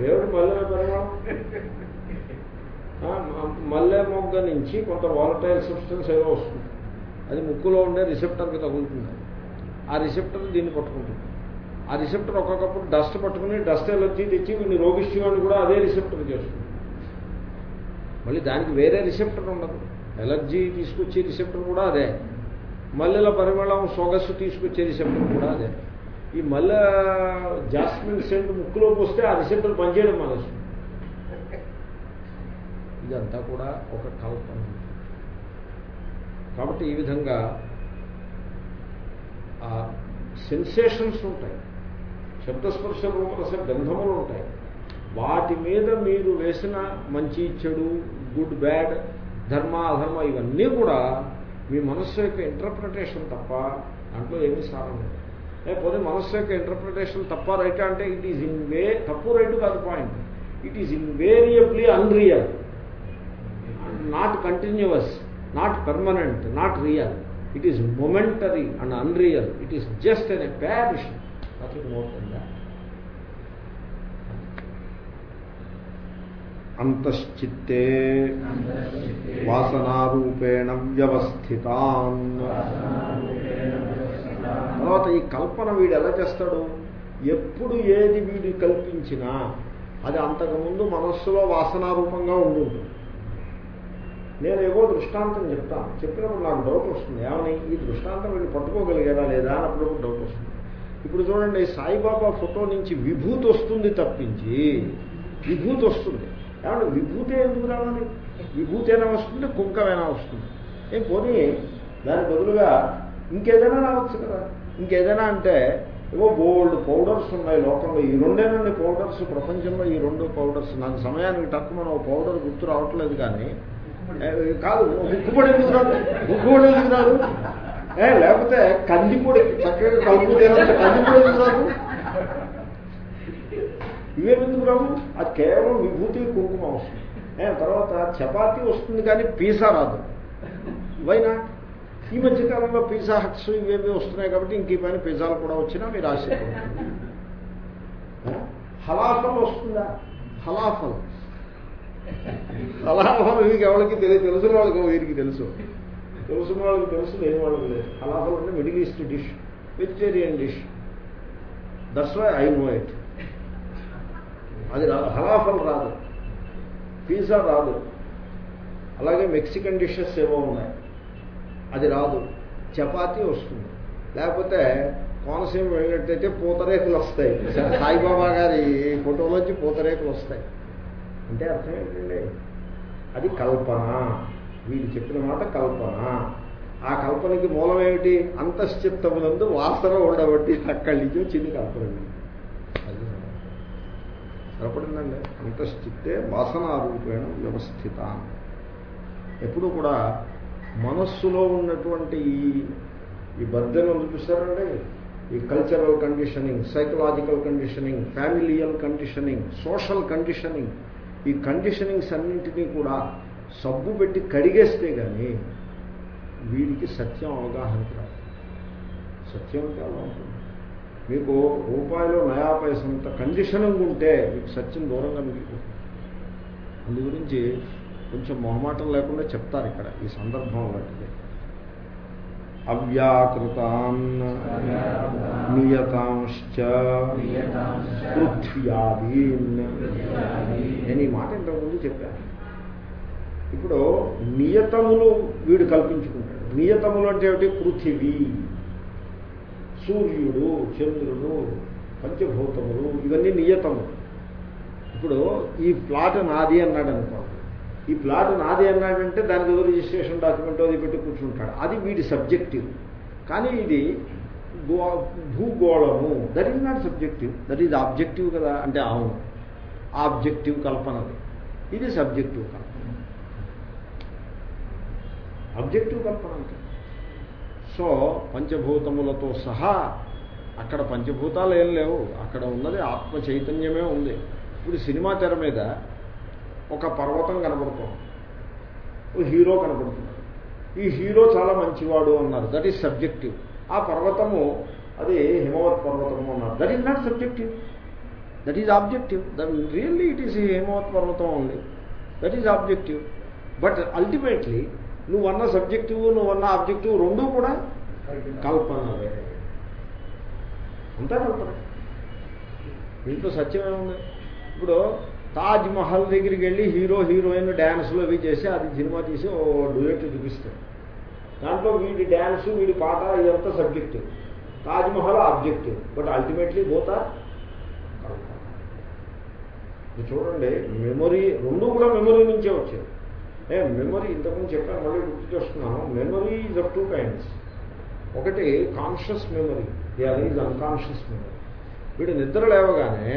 ఏమిటి మల్లెల పరిమళం? మల్లె మొగ్గ నుంచి కొంత వాలటైల్ సబ్స్టెన్స్ ఏదో వస్తుంది. అది ముక్కులో ఉండే రిసెప్టర్కి తగులుతుంది. ఆ రిసెప్టర్ దీన్ని పట్టుకుంటుంది. ఆ రిసెప్టర్ ఒక్కొక్కప్పుడు డస్ట్ పట్టుకుని డస్ట్ ఎలర్జీ తెచ్చి వీడిని రోగిష్టివాడిని కూడా అదే రిసెప్టర్ చేస్తుంది. మళ్ళీ దానికి వేరే రిసెప్టర్ ఉండదు. ఎలర్జీ తీసుకొచ్చే రిసెప్టర్ కూడా అదే. మల్లెల పరిమళం సొగస్సు తీసుకొచ్చే రిసెప్టర్ కూడా అదే. ఈ మల్లె జాస్మిన్ సెంట్ ముక్కులోకి వస్తే ఆ రిసెప్టర్ పనిచేయడం మనసు ఇదంతా కూడా ఒక కల్పన. కాబట్టి ఈ విధంగా సెన్సేషన్స్ ఉంటాయి. శబ్దస్పర్శ రూపరస గంధములు ఉంటాయి. వాటి మీద మీరు వేసిన మంచి చెడు గుడ్ బ్యాడ్ ధర్మ అధర్మ ఇవన్నీ కూడా మీ మనస్సు యొక్క ఇంటర్ప్రిటేషన్ తప్ప దాంట్లో ఏమీ సారం లేదు. లేకపోతే మనస్సు యొక్క ఇంటర్ప్రిటేషన్ తప్ప రైట్ అంటే ఇట్ ఈజ్ ఇన్ వే తప్పు రైట్ కాదు point it is invariably unreal not continuous not permanent not real it is momentary and unreal it is just an apparition nothing more than that అంతశ్చిత్తే వాసనారూపేణ వ్యవస్థితాన్. తర్వాత ఈ కల్పన వీడు ఎలా చేస్తాడు? ఎప్పుడు ఏది వీడు కల్పించినా అది అంతకుముందు మనస్సులో వాసనారూపంగా ఉండుంటుంది. నేను ఏవో దృష్టాంతం చెప్తాను చెప్పినప్పుడు నాకు డౌట్ వస్తుంది. ఏమని? ఈ దృష్టాంతం వీళ్ళు పట్టుకోగలిగారా లేదా అని అప్పుడప్పుడు డౌట్ వస్తుంది. ఇప్పుడు చూడండి సాయిబాబా ఫోటో నుంచి విభూతి వస్తుంది తప్పించి విభూతి వస్తుంది. ఏమంటే విభూతే ఎందుకు రావాలి? విభూతి అయినా వస్తుంది కుంకమైనా వస్తుంది. ఏం పోనీ దాని బదులుగా ఇంకేదైనా రావచ్చు కదా. ఇంకేదైనా అంటే ఏవో బోల్డ్ పౌడర్స్ ఉన్నాయి లోకంలో. ఈ రెండేనండి పౌడర్స్ ప్రపంచంలో ఈ రెండు పౌడర్స్. నాకు సమయానికి తక్కువ మనం పౌడర్ గుర్తు రావట్లేదు కానీ కాదు ముక్కుపడి ఎందుకు రాదు? ముక్కుపొడి ఎందుకు రాదు? ఏ లేకపోతే కందిపొడి చక్కగా కలుపు తినంటే కందిపొడి ఎందుకు రాదు? ఇవేమెందుకు రావు? అది కేవలం విభూతి కుంకుమ వస్తుంది తర్వాత చపాతి వస్తుంది కానీ పీసా రాదు. వైనా ఈ మధ్యకాలంలో పిజ్జా హట్స్ ఇవేవి వస్తున్నాయి కాబట్టి ఇంక పైన పిజ్జాలు కూడా వచ్చినా మీరు ఆశ హలాఫల్ వస్తుందా? హలాఫల్. హలాఫల్ వీరికి ఎవరికి తెలియదు తెలుసు వాళ్ళకి వీరికి తెలుసు. తెలుసు వాళ్ళకి తెలుసు లేని వాళ్ళకి లేదు. హలాఫల్ అంటే middle east dish vegetarian dish. That's why I know it అది రాదు హలాఫల్ రాదు. పిజ్జా రాదు. అలాగే మెక్సికన్ డిషెస్ ఏవో ఉన్నాయి. అది రాదు. చపాతి వస్తుంది. లేకపోతే కోనసీమ వెళ్ళినట్టయితే పూతరేకులు వస్తాయి. సాయిబాబా గారి ఫోటోలోంచి పూతరేకులు వస్తాయి. అంటే అర్థం ఏంటండి అది కల్పన. వీడు చెప్పిన మాట కల్పన. ఆ కల్పనకి మూలం ఏమిటి? అంతశ్చిత్తములందు వాసన ఉండబట్టి అక్కడి నుంచి వచ్చింది కల్పన. అది సరిపడిందండి. అంతశ్చిత్తే వాసనారూపేణ వ్యవస్థిత. ఎప్పుడు కూడా మనస్సులో ఉన్నటువంటి ఈ ఈ బద్దెను చూస్తారండి ఈ cultural conditioning psychological conditioning familial conditioning social conditioning ఈ కండిషనింగ్స్ అన్నింటినీ కూడా సబ్బు పెట్టి కడిగేస్తే కానీ వీడికి సత్యం అవగాహనకి రాదు. సత్యం అంటే అలా ఉంటుంది. మీకు రూపాయలు నయా పైసంత కండిషనింగ్ ఉంటే మీకు సత్యం దూరంగా మిగిలిపోతుంది. అందు గురించి కొంచెం మొహమాటం లేకుండా చెప్తారు ఇక్కడ ఈ సందర్భం లాంటిది. అవ్యాకృతాన్ నియతాంశ్చ పృథ్వ్యాధీన్ నేను ఈ మాట ఇంతకుముందు చెప్పాను. ఇప్పుడు నియతములు వీడు కల్పించుకుంటాడు. నియతములు అంటే ఏమిటి? పృథివీ. సూర్యుడు చంద్రుడు పంచభూతములు ఇవన్నీ నియతములు. ఇప్పుడు ఈ ప్లాట్ నాది అన్నాడు అనుకో ఈ ప్లాట్ నాది అన్నాడంటే దానికి ఏదో రిజిస్ట్రేషన్ డాక్యుమెంట్ అది పెట్టి కూర్చుంటాడు. అది వీడి సబ్జెక్టివ్. కానీ ఇది గో- భూగోళము. That is not subjective that is objective కదా? అంటే అవును. ఆబ్జెక్టివ్ కల్పనది. ఇది సబ్జెక్టివ్ కల్పన. ఆబ్జెక్టివ్ కల్పన అంటే. సో పంచభూతములతో సహా అక్కడ పంచభూతాలు ఏం లేవు. అక్కడ ఉన్నది ఆత్మ చైతన్యమే ఉంది. ఇప్పుడు సినిమా తెర మీద ఒక పర్వతం కనబడుతుంది. ఒక హీరో కనబడుతున్నాడు. ఈ హీరో చాలా మంచివాడు అన్నారు. దట్ ఈస్ సబ్జెక్టివ్ ఆ పర్వతము అది హిమవత్ పర్వతము అన్నారు. That is not subjective that is objective that really it is Himavat పర్వతం ఉంది that is objective but ultimately నువ్వన్న subjective నువ్వన్న ఆబ్జెక్టివ్ రెండూ కూడా కల్పనవే అంతా కల్పన. దీంట్లో సత్యం ఏముంది? ఇప్పుడు తాజ్ మహల్ దగ్గరికి వెళ్ళి హీరో హీరోయిన్ డ్యాన్స్లు అవి చేసి అది సినిమా తీసి ఓ డ్యూయట్ చూపిస్తాడు దాంట్లో వీడి డ్యాన్స్ వీడి పాట ఇదంతా subjective Taj Mahal objective but ultimately పోతా చూడండి మెమొరీ రెండు కూడా మెమొరీ నుంచే వచ్చాయి. ఏ మెమొరీ ఇంతకుముందు చెప్పాను మళ్ళీ గుర్తు చేస్తున్నాను memory is of two kinds ఒకటి conscious memory the other is unconscious memory వీడు నిద్ర లేవగానే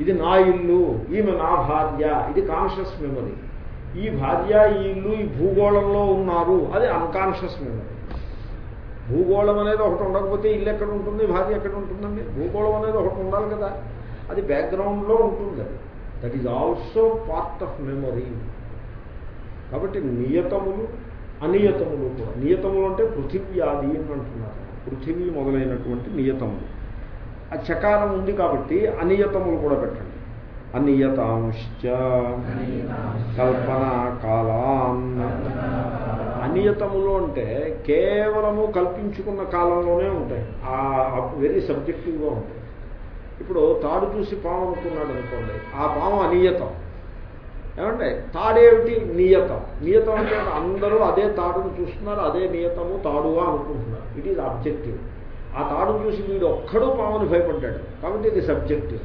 ఇది నా ఇల్లు ఈమె నా భార్య ఇది కాన్షియస్ మెమరీ ఈ భార్య ఈ ఇల్లు ఈ భూగోళంలో ఉన్నారు అది అన్కాన్షియస్ మెమరీ భూగోళం అనేది ఒకటి ఉండకపోతే ఇల్లు ఎక్కడ ఉంటుంది భార్య ఎక్కడ ఉంటుందండి? భూగోళం అనేది ఒకటి ఉండాలి కదా. అది బ్యాక్గ్రౌండ్లో ఉంటుంది. అది that is also part of memory కాబట్టి నియతములు అనియతములు కూడా. నియతములు అంటే పృథివీ అని అంటున్నారు. పృథివీ మొదలైనటువంటి నియతములు. ఆ చకారం ఉంది కాబట్టి అనియతములు కూడా పెట్టండి. అనియతాంశ్చ కల్పన కాలాన్. అనియతములు అంటే కేవలము కల్పించుకున్న కాలంలోనే ఉంటాయి. ఆ వెరీ సబ్జెక్టివ్గా ఉంటాయి. ఇప్పుడు తాడు చూసి పాము అనుకున్నాడు అనుకోండి. ఆ పాము అనియతం. ఏమంటే తాడేమిటి? నియతం. నియతం అంటే అందరూ అదే తాడును చూస్తున్నారు అదే నియతము తాడుగా అనుకుంటున్నారు. ఇట్ ఈజ్ అబ్జెక్టివ్ ఆ తాడును చూసి వీడు ఒక్కడూ పాముని భయపడ్డాడు. కాబట్టి ఇది సబ్జెక్టివ్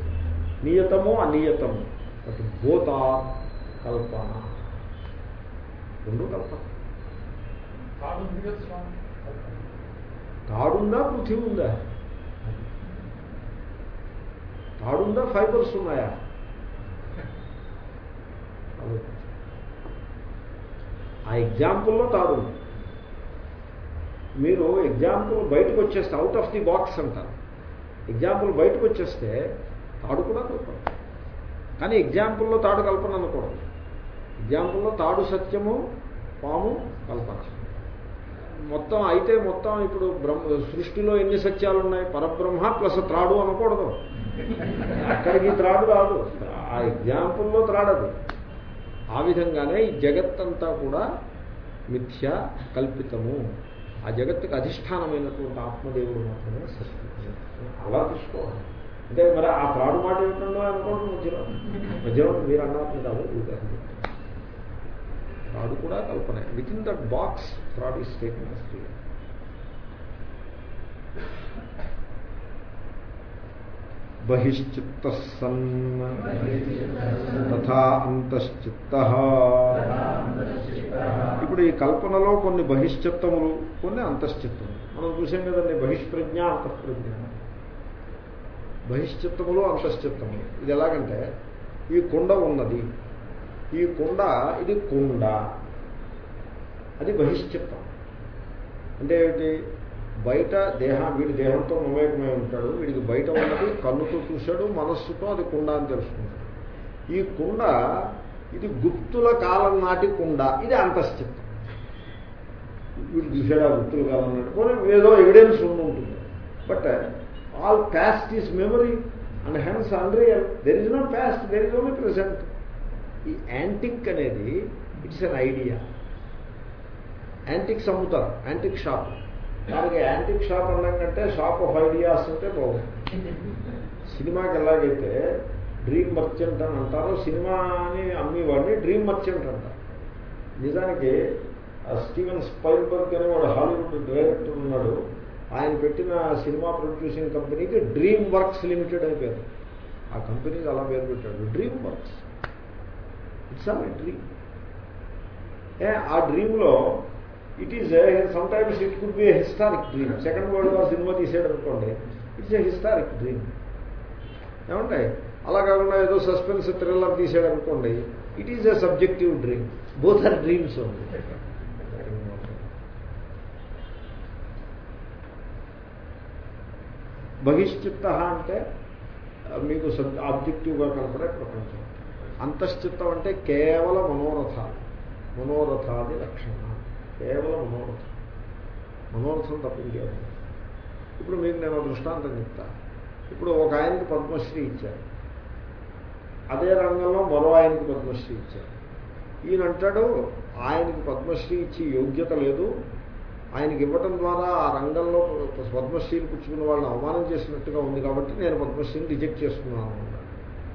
నియతము అనియతము. బట్ భూత కల్పన. రెండు కల్పన తాడుందా పృథి ఉందా? తాడుందా ఫైబర్స్ ఉన్నాయా? ఆ ఎగ్జాంపుల్లో తాడుంది. మీరు ఎగ్జాంపుల్ బయటకు వచ్చేస్తే అవుట్ ఆఫ్ ది బాక్స్ అంటారు. ఎగ్జాంపుల్ బయటకు వచ్చేస్తే తాడు కూడా కల్పన కానీ ఎగ్జాంపుల్లో తాడు కల్పన అనకూడదు. ఎగ్జాంపుల్లో తాడు సత్యము పాము కల్పన మొత్తం అయితే మొత్తం ఇప్పుడు బ్రహ్మ సృష్టిలో ఎన్ని సత్యాలు ఉన్నాయి పరబ్రహ్మ ప్లస్ త్రాడు అనకూడదు. అక్కడికి త్రాడు రాదు. ఆ ఎగ్జాంపుల్లో త్రాడదు. ఆ విధంగానే ఈ జగత్తంతా కూడా మిథ్య కల్పితము. ఆ జగత్తుకు అధిష్టానమైనటువంటి ఆత్మదేవుడు మాత్రమే సృష్టి. అలా తీసుకోవాలి. అంటే మరి ఆ ప్రాడు మాట ఏమిటండో అనుకోండి మధ్యలో. మధ్యలో మీరు అన్నట్లు కాదు ఉదాహరణ త్రాడు కూడా కల్పనే. విత్ ఇన్ దట్ బాక్స్ త్రాడ్ ఈస్ టేకింగ్ హిస్టరీ బహిశ్చిత్త సన్ తథా అంతశ్చిత్త. ఇప్పుడు ఈ కల్పనలో కొన్ని బహిశ్చిత్తములు కొన్ని అంతశ్చిత్తములు. మనం చూసాం కదండి బహిష్ప్రజ్ఞ అంతఃప్రజ్ఞ. బహిశ్చిత్తములు అంతశ్చిత్తములు. ఇది ఎలాగంటే ఈ కుండ ఉన్నది. ఈ కుండ ఇది కుండ. అది బహిశ్చిత్తం. అంటే ఏమిటి? బయట దేహ వీడి దేహంతో మమేకమై ఉంటాడు వీడికి బయట ఉన్నది కన్నుతో చూశాడు మనస్సుతో అది కుండ అని తెలుసుకుంటాడు. ఈ కుండ ఇది గుప్తుల కాలం నాటి కుండ ఇది అంతశ్చిత్తం వీడు చూశాడు ఆ గుప్తుల కాలం నాటి పోనీ ఏదో ఎవిడెన్స్ ఉంటుంది. But all past is memory and hence unreal there is no past there is only present ఈ యాంటిక్ అనేది ఇట్స్ అన్ ఐడియా యాంటిక్స్ అమ్ముతారు యాంటిక్ షాప్ దానికి యాంటిక్ షాప్ అన్నాకంటే షాప్ ఆఫ్ ఐడియాస్ అంటే బాగుంది సినిమాకి ఎలాగైతే డ్రీమ్ మర్చెంట్ అని అంటారో సినిమాని అమ్మేవాడిని డ్రీమ్ మర్చెంట్ అంటారు నిజానికి స్టీవెన్ స్పైల్బర్గ్ అనే వాడు హాలీవుడ్ డైరెక్టర్ ఉన్నాడు. ఆయన పెట్టిన సినిమా ప్రొడ్యూసింగ్ కంపెనీకి డ్రీమ్ వర్క్స్ లిమిటెడ్ అని పేరు ఆ కంపెనీకి అలా పేరు పెట్టాడు. DreamWorks. It's all dream. A ఆ డ్రీమ్లో it is sometimes it could be historic dream second world war cinema తీసాడు అనుకోండి ఇట్స్ ఏ హిస్టారిక్ డ్రీమ్ ఏమంటాయి అలా కాకుండా ఏదో సస్పెన్స్ థ్రిల్లర్ తీసాడు అనుకోండి it is a subjective dream both are dreams ఉంది బహిష్చిత్త అంటే మీకు సబ్ ఆబ్జెక్టివ్గా కనపడే ప్రపంచం. అంతశ్చిత్తం అంటే కేవలం మనోరథాలు. మనోరథాది లక్షణం కేవలం మనోరథం. మనోరథం తప్పించేది ఇప్పుడు మీకు నేను దృష్టాంతం చెప్తాను ఇప్పుడు ఒక ఆయనకి పద్మశ్రీ ఇచ్చారు. అదే రంగంలో మరో ఆయనకి పద్మశ్రీ ఇచ్చారు. ఈయన అంటాడు ఆయనకి పద్మశ్రీ ఇచ్చి యోగ్యత లేదు. ఆయనకి ఇవ్వటం ద్వారా ఆ రంగంలో పద్మశ్రీని పుచ్చుకున్న వాళ్ళని అవమానం చేసినట్టుగా ఉంది కాబట్టి నేను పద్మశ్రీని రిజెక్ట్ చేసుకున్నాను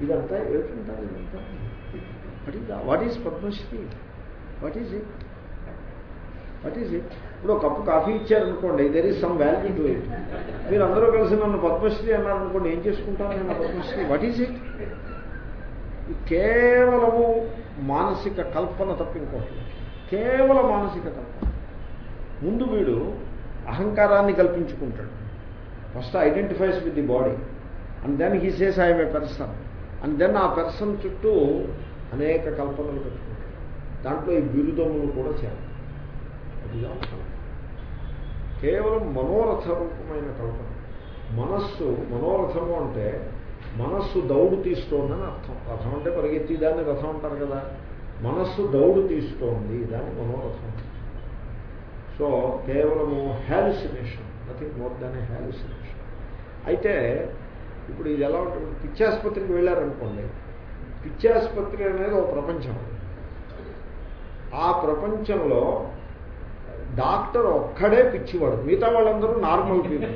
ఇదంతా ఏమిటంటారు ఇదంతా? What is Padmashri? What is it what is it ఇప్పుడు ఒక కప్పు కాఫీ ఇచ్చారనుకోండి there is some value to it మీరు అందరూ కలిసి నన్ను పద్మశ్రీ అన్నారనుకోండి ఏం చేసుకుంటాను నేను పద్మశ్రీ? వాట్ ఈజ్ ఇట్ కేవలము మానసిక కల్పన తప్ప కేవలం మానసిక కల్పన. ముందు వీడు అహంకారాన్ని కల్పించుకుంటాడు. First identifies with the body and then he says I'm a person and then ఆ పెర్సన్ చుట్టూ అనేక కల్పనలు పెట్టుకుంటాడు. దాంట్లో ఈ బిరుదములు కూడా చేయాలి అది అవసరం. కేవలం మనోరథ రూపమైన కల్పన. మనస్సు మనోరథము అంటే మనస్సు దౌడు తీస్తోందని అర్థం. రథం అంటే పరిగెత్తి దాన్ని రథం అంటారు కదా. మనస్సు దౌడు తీస్తోంది దాన్ని మనోరథం సో కేవలము hallucination nothing more than a hallucination అయితే ఇప్పుడు ఇది ఎలా ఉంటుంది? పిచ్చాసుపత్రికి వెళ్ళారనుకోండి. పిచ్చాసుపత్రి అనేది ఒక ప్రపంచం. ఆ ప్రపంచంలో డాక్టర్ ఒక్కడే పిచ్చివాడు. మిగతా వాళ్ళందరూ నార్మల్ పీపుల్.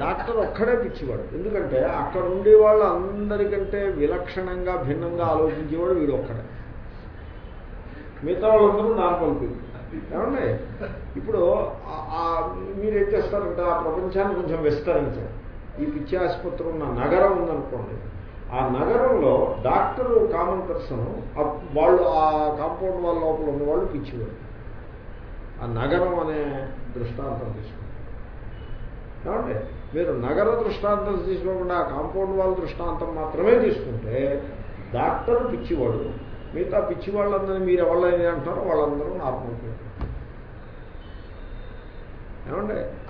డాక్టర్ ఒక్కడే పిచ్చివాడు. ఎందుకంటే అక్కడ ఉండే వాళ్ళు అందరికంటే విలక్షణంగా భిన్నంగా ఆలోచించేవాడు వీడు ఒక్కడే. మిగతా వాళ్ళందరూ నార్మల్ పీపుల్. ఏమండి? ఇప్పుడు ఆ- మీరేం చేస్తారంటే? ఆ ప్రపంచాన్ని కొంచెం విస్తరించారు ఈ పిచ్చి ఆసుపత్రి ఉన్న నగరం ఉందనుకోండి. ఆ నగరంలో డాక్టరు కామన్ పర్సన్ వాళ్ళు ఆ కాంపౌండ్ వాళ్ళ లోపల ఉన్న వాళ్ళు పిచ్చివాడు ఆ నగరం అనే దృష్టాంతం తీసుకుంటాం కాబట్టి మీరు నగర దృష్టాంతం తీసుకోకుండా ఆ కాంపౌండ్ వాళ్ళ దృష్టాంతం మాత్రమే తీసుకుంటే డాక్టర్ పిచ్చివాడు. మిగతా పిచ్చి వాళ్ళందరినీ మీరు ఎవరైనా అంటారో వాళ్ళందరూ నార్మల్ పీపుల్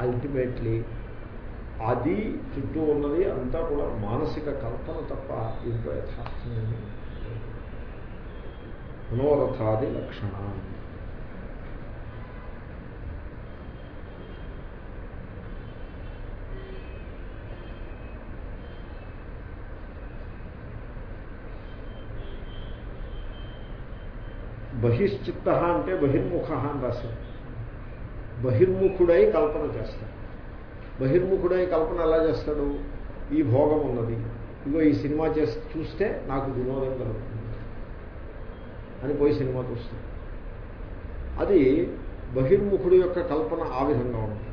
అల్టిమేట్లీ అది చుట్టూ ఉన్నది అంతా కూడా మానసిక కల్పన తప్ప ఇంట్లో యథార్థమేమి మనోరథాది లక్షణం బహిశ్చిత్త అంటే బహిర్ముఖ అని రాశారు. బహిర్ముఖుడై కల్పన చేస్తాడు. బహిర్ముఖుడై కల్పన ఎలా చేస్తాడు? ఈ భోగం ఉన్నది. ఇగో ఈ సినిమా చేసి చూస్తే నాకు వినోదం కలుగుతుంది అని పోయి సినిమా చూస్తాడు. అది బహిర్ముఖుడు యొక్క కల్పన ఆ విధంగా ఉంటుంది.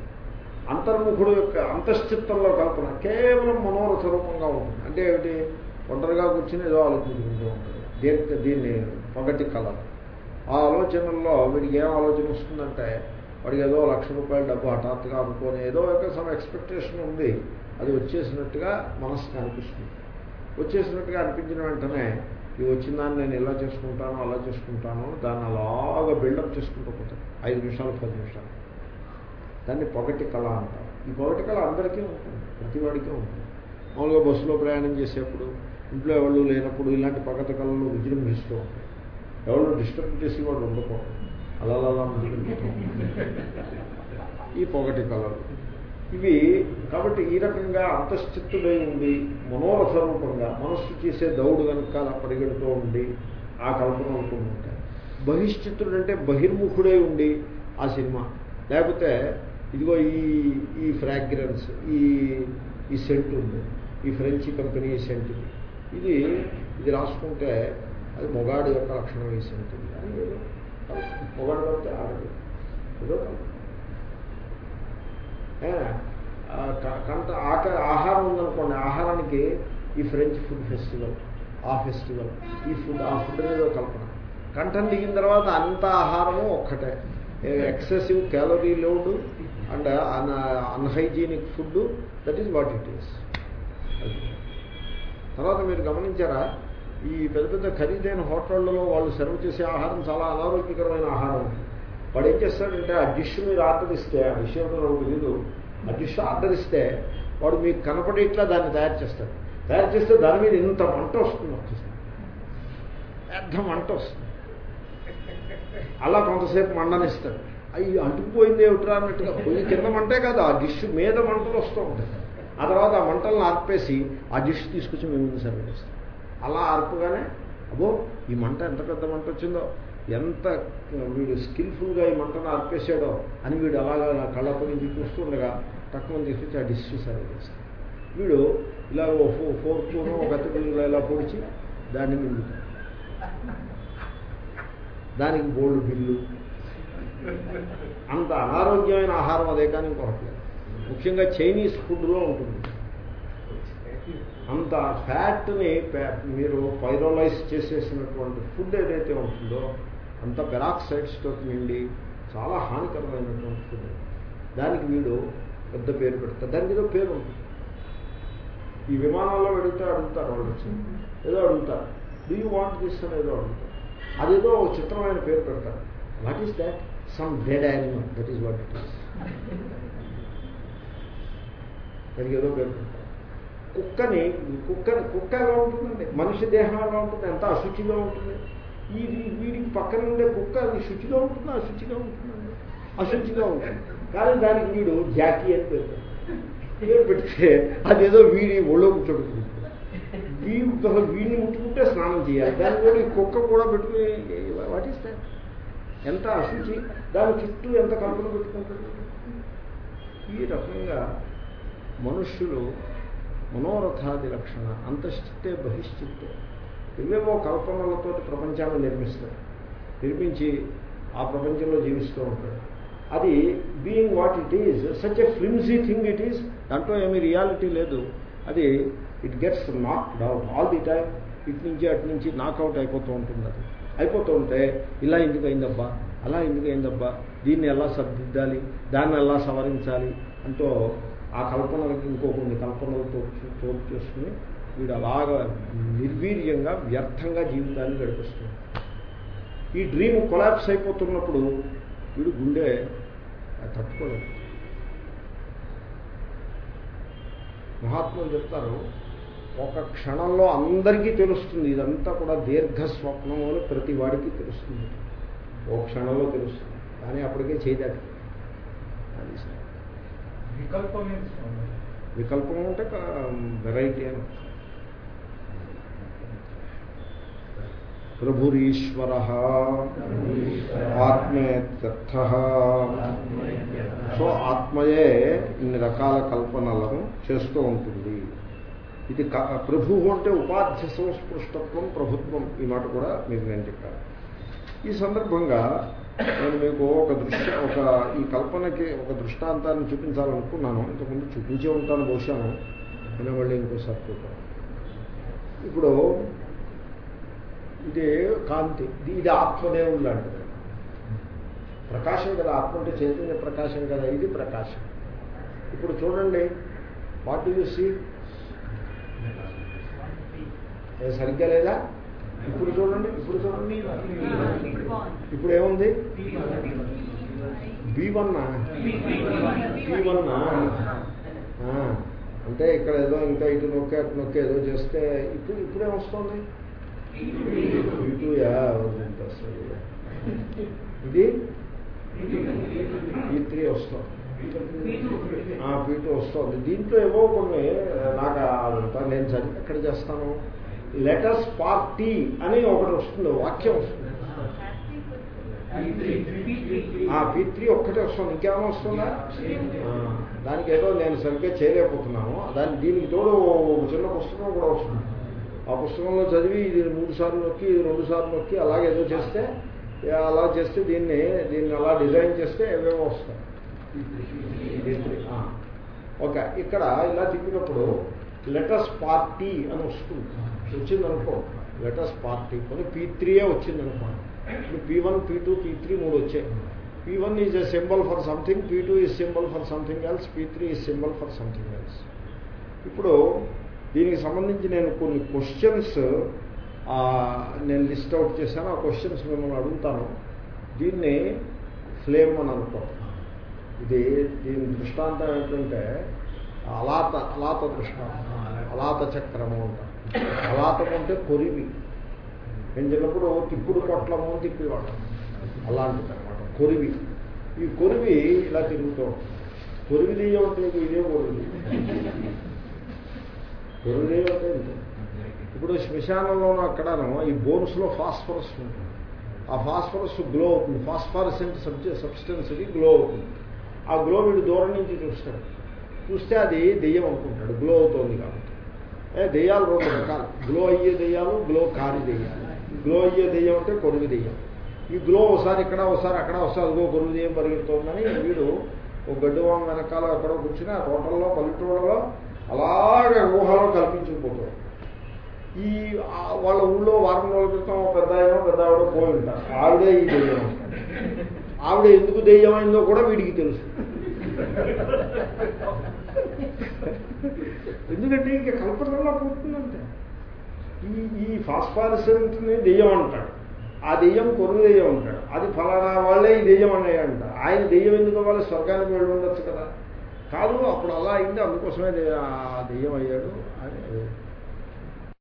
అంతర్ముఖుడు యొక్క అంతశ్చిత్తంలో కల్పన కేవలం మనోరథ రూపంగా ఉంటుంది. అంటే ఏమిటి? ఒంటరిగా కూర్చుని ఏదో ఆలోచించుకుంటూ ఉంటుంది దీని దీన్ని పగటి కళ. ఆ ఆలోచనల్లో వీడికి ఏం ఆలోచన వస్తుందంటే వాడికి ఏదో లక్ష రూపాయల డబ్బు హఠాత్తుగా అనుకోని ఏదో ఒక సమ్ ఎక్స్పెక్టేషన్ ఉంది. అది వచ్చేసినట్టుగా మనసుకు అనిపిస్తుంది. వచ్చేసినట్టుగా అనిపించిన వెంటనే ఇది వచ్చిన దాన్ని నేను ఇలా చేసుకుంటాను అలా చేసుకుంటాను దాన్ని అలాగా బిల్డప్ చేసుకుంటూ పోతాను ఐదు నిమిషాలు పది నిమిషాలు. దాన్ని పొగటి కళ అంటారు. ఈ పొగటి కళ అందరికీ ఉంటుంది. ప్రతివాడికి ఉంటుంది. మామూలుగా బస్సులో ప్రయాణం చేసేప్పుడు ఇంట్లో ఎవరు లేనప్పుడు ఇలాంటి పొగటి కళలు విజృంభిస్తూ ఉంటాయి. ఎవరు డిస్టర్బ్ చేసేవాడు ఉండకూడదు. అలా అలా ఈ పొగటి కళలు ఇవి కాబట్టి ఈ రకంగా అంతశ్చిత్తుడై ఉండి మనోరథ రూపంగా మనస్సు చేసే దౌడు కనుక పరిగెడుతూ ఉండి ఆ కల్పన ఉంటుంది ఉంటాయి. బహిశ్చిత్తుడు అంటే బహిర్ముఖుడై ఉండి ఆ సినిమా. లేకపోతే ఇదిగో ఈ ఈ ఫ్రాగ్రెన్స్ ఈ ఈ సెంట్ ఉంది. ఈ ఫ్రెంచ్ కంపెనీ సెంట్ ఇది ఇది రాసుకుంటే అది మొగాడి యొక్క లక్షణం వేసి ఉంటుంది. అని ఏదో మొగాడు పడితే ఆడదు. ఏదో కంట ఆక ఆహారం ఉందనుకోండి ఆహారానికి ఈ ఫ్రెంచ్ ఫుడ్ ఫెస్టివల్ ఆ ఫెస్టివల్ ఈ ఫుడ్ ఆ ఫుడ్ అనేది కల్పన. కంఠం దిగిన తర్వాత అంత ఆహారము ఒక్కటే. Excessive calorie load and un unhygienic food that is what it is తర్వాత మీరు గమనించారా? ఈ పెద్ద పెద్ద ఖరీదైన హోటళ్ళలో వాళ్ళు సర్వ్ చేసే ఆహారం చాలా అనారోగ్యకరమైన ఆహారం. వాడు ఏం చేస్తాడంటే ఆ డిష్ మీరు ఆర్డర్ ఇస్తే ఆ డిష్ ఏమిటో నాకు తెలియదు ఆ డిష్ ఆర్డర్ ఇస్తే వాడు మీకు కనపడేట్లా దాన్ని తయారు చేస్తాడు. తయారు చేస్తే దాని మీద ఇంత మంట వస్తుంది వచ్చేస్తుంది. పెద్ద మంట వస్తుంది. అలా కొంతసేపు మండనిస్తాడు. అవి అంటుకుపోయింది ఏమిట్రా అన్నట్టుగా. పోయి కింద మంటే కాదు ఆ డిష్ మీద మంటలు వస్తూ ఉంటాయి. ఆ తర్వాత ఆ మంటలను ఆర్పేసి ఆ డిష్ తీసుకొచ్చి మేము ముందు సర్వ్ చేస్తాం అలా అర్పగానే అబ్బో ఈ మంట ఎంత పెద్ద మంట వచ్చిందో ఎంత వీడు స్కిల్ఫుల్గా ఈ మంటను ఆర్పేసాడో అని వీడు అలాగా కళ్ళప్ప నుంచి చూస్తుండగా తక్కువ తీసుకొచ్చి ఆ డిష్ సర్వ్ చేస్తాడు. వీడు ఇలా ఓ ఫో ఫోర్ పూను ఒక అతిపిల్లు ఇలా పొడిచి దాన్ని మింగుతాడు. దానికి బోల్డ్ బిల్లు. అంత అనారోగ్యమైన ఆహారం అదే కానీ ఇంకొకటి ముఖ్యంగా చైనీస్ ఫుడ్లో ఉంటుంది. అంత ఫ్యాట్ని మీరు పైరోలైజ్ చేసేసినటువంటి ఫుడ్ ఏదైతే ఉంటుందో అంత పెరాక్సైడ్స్తో నిండి చాలా హానికరమైనటువంటి ఫుడ్. దానికి వీడు పెద్ద పేరు పెడతారు దానికి ఏదో పేరు ఉంటుంది. ఈ విమానాల్లో వెళితే అడుగుతారు వాళ్ళు వచ్చి. ఏదో అడుగుతారు. డూ యూ వాంట్ దిస్ అని ఏదో అడుగుతారు. అదేదో ఒక చిత్రమైన పేరు పెడతారు. What is that some dead animal that is what it is దానికి ఏదో పేరు పెడతారు. కుక్కని కుక్కని కుక్క ఎలా ఉంటుందండి. మనిషి దేహం ఎలా ఉంటుంది ఎంత అశుచిగా ఉంటుంది. ఈ వీడికి పక్కన ఉండే కుక్క అది శుచిగా ఉంటుందా అశుచిగా ఉంటుందండి అశుచిగా ఉంటుంది. కానీ దానికి వీడు జాకీ అని పేరు. పేరు పెడితే అదేదో వీడి ఒళ్ళో కూర్చోబెట్టుకుంటుంది. వీడు అసలు వీడిని ముట్టుకుంటే స్నానం చేయాలి. దాని కూడా ఈ కుక్క కూడా పెట్టుకుని వాట్ ఈస్ దాట్ ఎంత అశుచి దాని చుట్టూ ఎంత కల్పన పెట్టుకుంటుంది? ఈ రకంగా మనుష్యులు మనోరథాది లక్షణ అంతశ్చిత్తే బహిశ్చిత్తే. ఇవేవో కల్పనలతో ప్రపంచాన్ని నిర్మిస్తారు నిర్మించి ఆ ప్రపంచంలో జీవిస్తూ ఉంటాడు. అది being what it is such a flimsy thing it is దాంట్లో ఏమీ రియాలిటీ లేదు. అది it gets knock down all the time ఇటు నుంచి అటు నుంచి నాకౌట్ అయిపోతూ ఉంటుంది అది. అయిపోతూ ఉంటే ఇలా ఎందుకు అయిందబ్బా? అలా ఎందుకు అయిందబ్బా? దీన్ని ఎలా సర్దిద్దాలి? దాన్ని ఎలా సవరించాలి? అంటూ ఆ కల్పనలకి ఇంకో కొన్ని కల్పనలతో చూ- చోటు చేసుకుని వీడు అలాగా నిర్వీర్యంగా వ్యర్థంగా జీవితాన్ని గడిపిస్తుంది ఈ డ్రీమ్ కొలాప్స్ అయిపోతున్నప్పుడు వీడు గుండె తట్టుకోలేదు. మహాత్ములు చెప్తారు ఒక క్షణంలో అందరికీ తెలుస్తుంది ఇదంతా కూడా దీర్ఘ స్వప్నం అని ప్రతి వాడికి తెలుస్తుంది. ఒక క్షణంలో తెలుస్తుంది. కానీ అప్పటికే చేయదాటి అది సార్. వికల్పం అంటే వెరైటీ అని. ప్రభురీశ్వర ఆత్మేత్యర్థ. సో ఆత్మయే ఇన్ని రకాల కల్పనలను చేస్తూ ఉంటుంది. ఇది క- ప్రభు అంటే ఉపాధ్య సంస్పృష్టత్వం ప్రభుత్వం ఈ మాట కూడా మీకు నేను చెప్పాను. ఈ సందర్భంగా నేను మీకు ఒక దృశ్య ఒక ఈ కల్పనకి ఒక దృష్టాంతాన్ని చూపించాలనుకున్నాను. ఇంతకుముందు చూపించే ఉంటాను బహుశాను నేను. మళ్ళీ ఇంకోసారి చూద్దాం. ఇప్పుడు ఇది కాంతి ఇది- ఇది ఆత్మదేవుడు లాంటిది. ప్రకాశం కదా ఆత్మ అంటే చైతన్య ప్రకాశం కదా ఇది ప్రకాశం. ఇప్పుడు చూడండి వాట్ యు సీ సరిగ్గా లేదా? ఇప్పుడు చూడండి ఇప్పుడు చూడండి. ఇప్పుడు ఏముంది? బి వన్ బి వన్ అంటే ఇక్కడ ఏదో ఇంకా ఇటు నొక్క అటు నొక్క ఏదో చేస్తే ఇప్పుడు ఇప్పుడు ఏమొస్తుంది ఇటు ఇది? ఈ త్రీ వస్తుంది. పీటు వస్తుంది. దీంట్లో ఏవో కొన్ని నాకు అదంతా నేను చదివి ఎక్కడ చేస్తాను? లెటర్స్ పార్టీ అని ఒకటి వస్తుంది వాక్యం వస్తుంది. ఆ పీ త్రీ ఒక్కటే వస్తుంది ఇంకేమైనా వస్తుందా? దానికి ఏదో నేను సరిగ్గా చేయలేకపోతున్నాను. దాని దీనికి తోడు ఒక చిన్న పుస్తకం కూడా వస్తుంది. ఆ పుస్తకంలో చదివి ఇది మూడు సార్లు నొక్కి ఇది రెండు సార్లు నొక్కి అలాగే ఏదో చేస్తే అలా చేస్తే దీన్ని దీన్ని అలా డిజైన్ చేస్తే ఏవేవో వస్తాయి. ఓకే ఇక్కడ ఇలా తిప్పినప్పుడు లెటర్స్ పార్టీ అని వస్తుంది. వచ్చిందనుకో లెటర్స్ పార్టీ కొన్ని పీ త్రీయే వచ్చిందనుకో. ఇప్పుడు P one P two P three మూడు వచ్చాయి. P one is a symbol for something P two is symbol for something else P three is symbol for something else ఇప్పుడు దీనికి సంబంధించి నేను కొన్ని క్వశ్చన్స్ నేను లిస్ట్ అవుట్ చేశాను. ఆ క్వశ్చన్స్ మిమ్మల్ని అడుగుతాను. దీన్ని ఫ్లేమ్ అని అనుకో. ఇది దీని దృష్టాంతం ఏంటంటే అలాత అలాత దృష్టాంతం అలాత చక్రము అంటారు. అలాతం అంటే కొరివి. నేను చిన్నప్పుడు తిప్పుడు పొట్లము అని తిప్పేవాడు. అలాంటిది అనమాట కొరివి. ఈ కొరివి ఇలా తిరుగుతూ కొరివి దెయ్యం అంటే ఇది ఇదే కొరివి. కొరివి దెయ్యం అంటే ఇప్పుడు శ్మశానంలోనూ అక్కడను ఈ బోన్స్లో ఫాస్ఫరస్ ఉంటుంది. ఆ ఫాస్ఫరస్ గ్లో అవుతుంది. ఫాస్ఫరసెంట్ సబ్జె సబ్స్టెన్స్కి గ్లో అవుతుంది. ఆ గ్లో వీడు దూరం నుంచి చూస్తాడు. చూస్తే అది దెయ్యం అనుకుంటాడు. గ్లో అవుతోంది కాబట్టి. దెయ్యాలు రెండు రకాలు గ్లో అయ్యే దెయ్యాలు గ్లో కాని దెయ్యాలు. గ్లో అయ్యే దెయ్యం అంటే కొరుగు దెయ్యం. ఈ గ్లో ఒకసారి ఇక్కడ ఒకసారి అక్కడ ఒకసారి అదిగో కొరుగు దెయ్యం పరిగెడుతోందని వీడు ఒక గడ్డివాం వెనకాల ఎక్కడో కూర్చుని ఆ తోటల్లో పల్లెటూళ్ళలో అలాగే ఊహలో కల్పించుకుపోతాడు. ఈ వాళ్ళ ఊళ్ళో వారం రోజుల క్రితం పెద్ద ఏమో పెద్ద ఆవిడ పోయి ఉంటారు. ఆవిడే ఈ దెయ్యం. ఆవిడ ఎందుకు దెయ్యమైందో కూడా వీడికి తెలుసు. ఎందుకంటే ఇంకా కల్పనలా పోతుందంటే. ఈ ఈ ఫాస్ఫారసెంట్ని దెయ్యం అంటాడు. ఆ దెయ్యం కొరుగు దెయ్యం అంటాడు. అది ఫలానా వాళ్ళే ఈ దెయ్యం అనే ఆయన దెయ్యం ఎందుకు వాళ్ళ స్వర్గానికి వెళ్ళి ఉండొచ్చు కదా. కాదు అప్పుడు అలా అయింది. అందుకోసమే ఆ దెయ్యం అయ్యాడు. అని